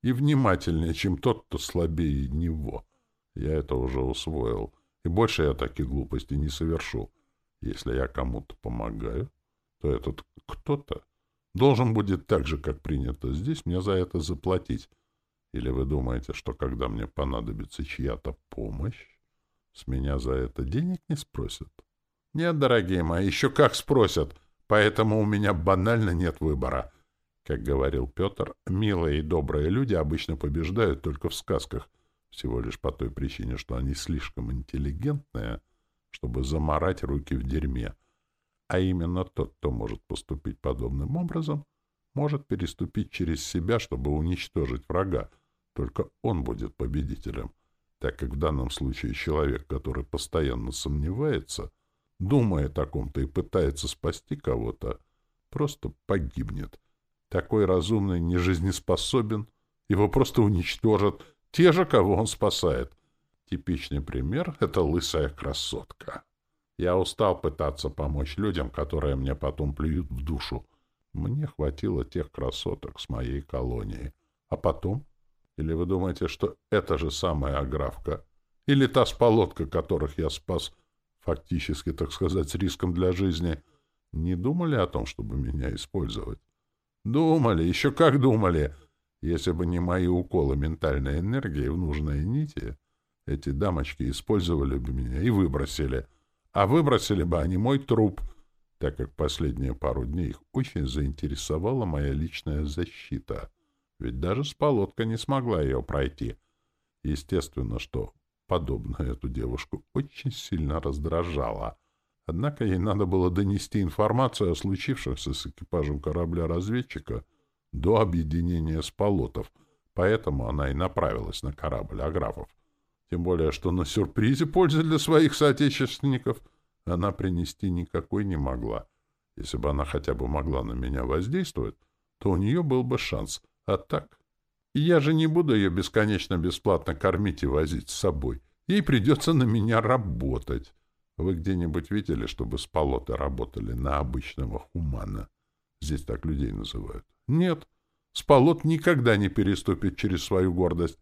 и внимательнее, чем тот, кто слабее него. Я это уже усвоил, и больше я таких глупостей не совершу. Если я кому-то помогаю, то этот кто-то должен будет так же, как принято здесь, мне за это заплатить. Или вы думаете, что когда мне понадобится чья-то помощь, с меня за это денег не спросят? Нет, дорогие мои, еще как спросят, поэтому у меня банально нет выбора. Как говорил Петр, милые и добрые люди обычно побеждают только в сказках, всего лишь по той причине, что они слишком интеллигентные, чтобы заморать руки в дерьме. А именно тот, кто может поступить подобным образом, может переступить через себя, чтобы уничтожить врага. Только он будет победителем, так как в данном случае человек, который постоянно сомневается, думает о ком-то и пытается спасти кого-то, просто погибнет. Такой разумный не жизнеспособен, его просто уничтожат те же, кого он спасает. Типичный пример — это лысая красотка. Я устал пытаться помочь людям, которые мне потом плюют в душу. Мне хватило тех красоток с моей колонии. А потом? Или вы думаете, что это же самая аграфка? Или та сполотка, которых я спас, фактически, так сказать, с риском для жизни, не думали о том, чтобы меня использовать? Думали, еще как думали. Если бы не мои уколы ментальной энергии в нужные нити, эти дамочки использовали бы меня и выбросили — а выбросили бы они мой труп, так как последние пару дней их очень заинтересовала моя личная защита. Ведь даже сполотка не смогла ее пройти. Естественно, что подобное эту девушку очень сильно раздражало. Однако ей надо было донести информацию о случившемся с экипажем корабля-разведчика до объединения сполотов, поэтому она и направилась на корабль Аграфов. Тем более, что на сюрпризе пользы для своих соотечественников она принести никакой не могла. Если бы она хотя бы могла на меня воздействовать, то у нее был бы шанс. А так? Я же не буду ее бесконечно бесплатно кормить и возить с собой. Ей придется на меня работать. Вы где-нибудь видели, чтобы сполоты работали на обычного хумана? Здесь так людей называют. Нет. Сполот никогда не переступит через свою гордость.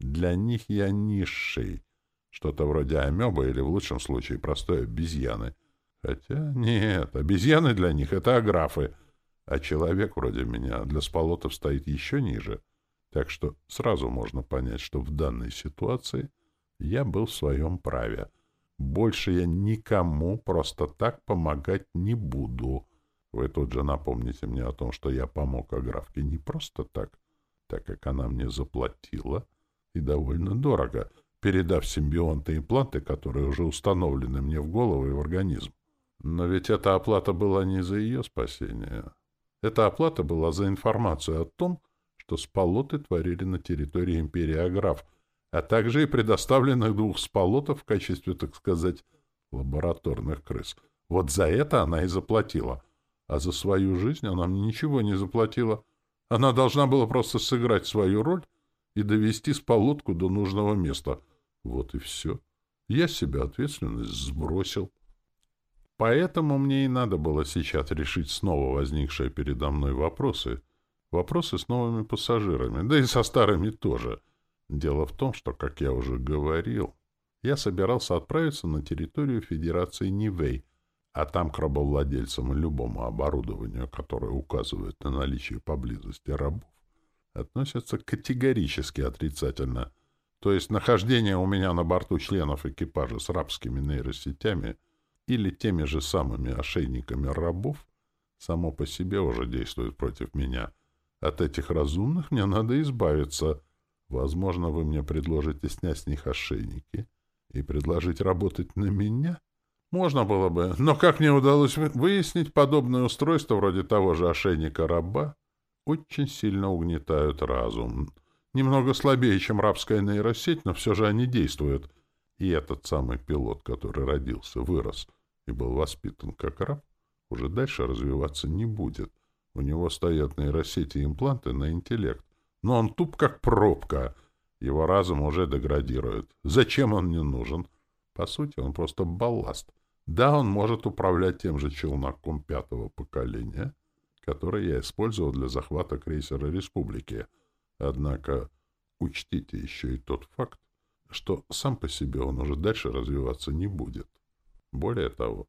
Для них я низший. Что-то вроде амебы или, в лучшем случае, простой обезьяны. Хотя нет, обезьяны для них — это аграфы, а человек вроде меня для сполотов стоит еще ниже. Так что сразу можно понять, что в данной ситуации я был в своем праве. Больше я никому просто так помогать не буду. Вы тут же напомните мне о том, что я помог Аграфке не просто так, так как она мне заплатила — и довольно дорого, передав симбионты-импланты, которые уже установлены мне в голову и в организм. Но ведь эта оплата была не за ее спасение. Эта оплата была за информацию о том, что спалоты творили на территории империи Аграф, а также и предоставленных двух спалотов в качестве, так сказать, лабораторных крыс. Вот за это она и заплатила. А за свою жизнь она мне ничего не заплатила. Она должна была просто сыграть свою роль и довести спалотку до нужного места. Вот и все. Я себя ответственность сбросил. Поэтому мне и надо было сейчас решить снова возникшие передо мной вопросы. Вопросы с новыми пассажирами, да и со старыми тоже. Дело в том, что, как я уже говорил, я собирался отправиться на территорию Федерации Нивэй, а там к рабовладельцам и любому оборудованию, которое указывает на наличие поблизости рабов, относятся категорически отрицательно. То есть нахождение у меня на борту членов экипажа с рабскими нейросетями — или теми же самыми ошейниками рабов, само по себе уже действует против меня. От этих разумных мне надо избавиться. Возможно, вы мне предложите снять с них ошейники и предложить работать на меня? Можно было бы, но как мне удалось выяснить, подобное устройство вроде того же ошейника раба очень сильно угнетают разум. Немного слабее, чем рабская нейросеть, но все же они действуют. И этот самый пилот, который родился, вырос — и был воспитан как раб, уже дальше развиваться не будет. У него стоят нейросети и импланты на интеллект. Но он туп, как пробка. Его разум уже деградирует. Зачем он не нужен? По сути, он просто балласт. Да, он может управлять тем же челноком пятого поколения, который я использовал для захвата крейсера «Республики». Однако учтите еще и тот факт, что сам по себе он уже дальше развиваться не будет. Более того,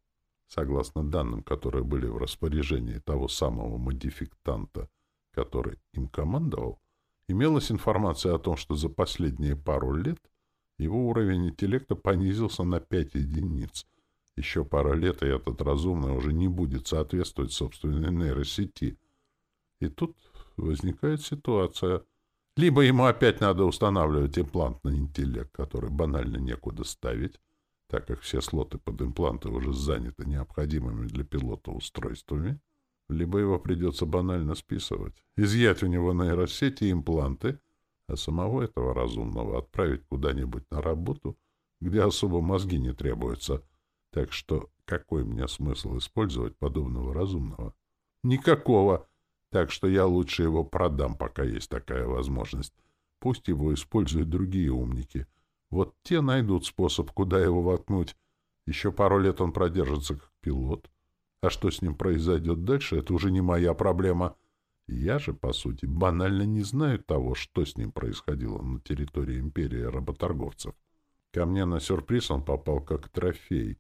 согласно данным, которые были в распоряжении того самого модификтанта, который им командовал, имелась информация о том, что за последние пару лет его уровень интеллекта понизился на 5 единиц. Еще пару лет, и этот разумный уже не будет соответствовать собственной нейросети. И тут возникает ситуация. Либо ему опять надо устанавливать имплантный интеллект, который банально некуда ставить, так как все слоты под импланты уже заняты необходимыми для пилота устройствами, либо его придется банально списывать, изъять у него нейросети и импланты, а самого этого разумного отправить куда-нибудь на работу, где особо мозги не требуются. Так что какой мне смысл использовать подобного разумного? Никакого. Так что я лучше его продам, пока есть такая возможность. Пусть его используют другие умники — вот те найдут способ, куда его воткнуть. Еще пару лет он продержится как пилот. А что с ним произойдет дальше, это уже не моя проблема. Я же, по сути, банально не знаю того, что с ним происходило на территории империи работорговцев. Ко мне на сюрприз он попал как трофей.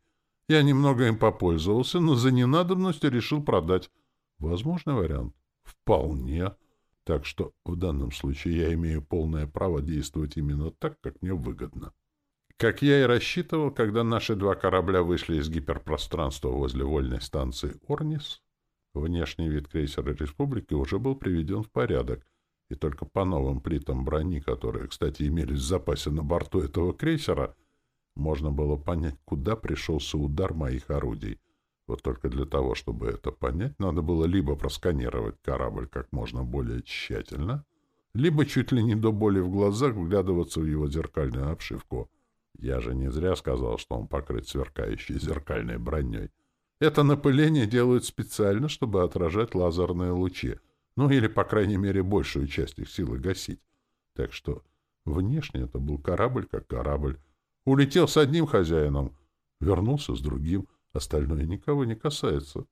Я немного им попользовался, но за ненадобностью решил продать. Возможный вариант? Вполне. Так что в данном случае я имею полное право действовать именно так, как мне выгодно. Как я и рассчитывал, когда наши два корабля вышли из гиперпространства возле вольной станции Орнис, внешний вид крейсера «Республики» уже был приведен в порядок, и только по новым плитам брони, которые, кстати, имелись в запасе на борту этого крейсера, можно было понять, куда пришелся удар моих орудий — вот только для того, чтобы это понять, надо было либо просканировать корабль как можно более тщательно, либо чуть ли не до боли в глазах вглядываться в его зеркальную обшивку. Я же не зря сказал, что он покрыт сверкающей зеркальной броней. Это напыление делают специально, чтобы отражать лазерные лучи, ну или, по крайней мере, большую часть их силы гасить. Так что внешне это был корабль как корабль. Улетел с одним хозяином, вернулся с другим — Остальное никого не касается.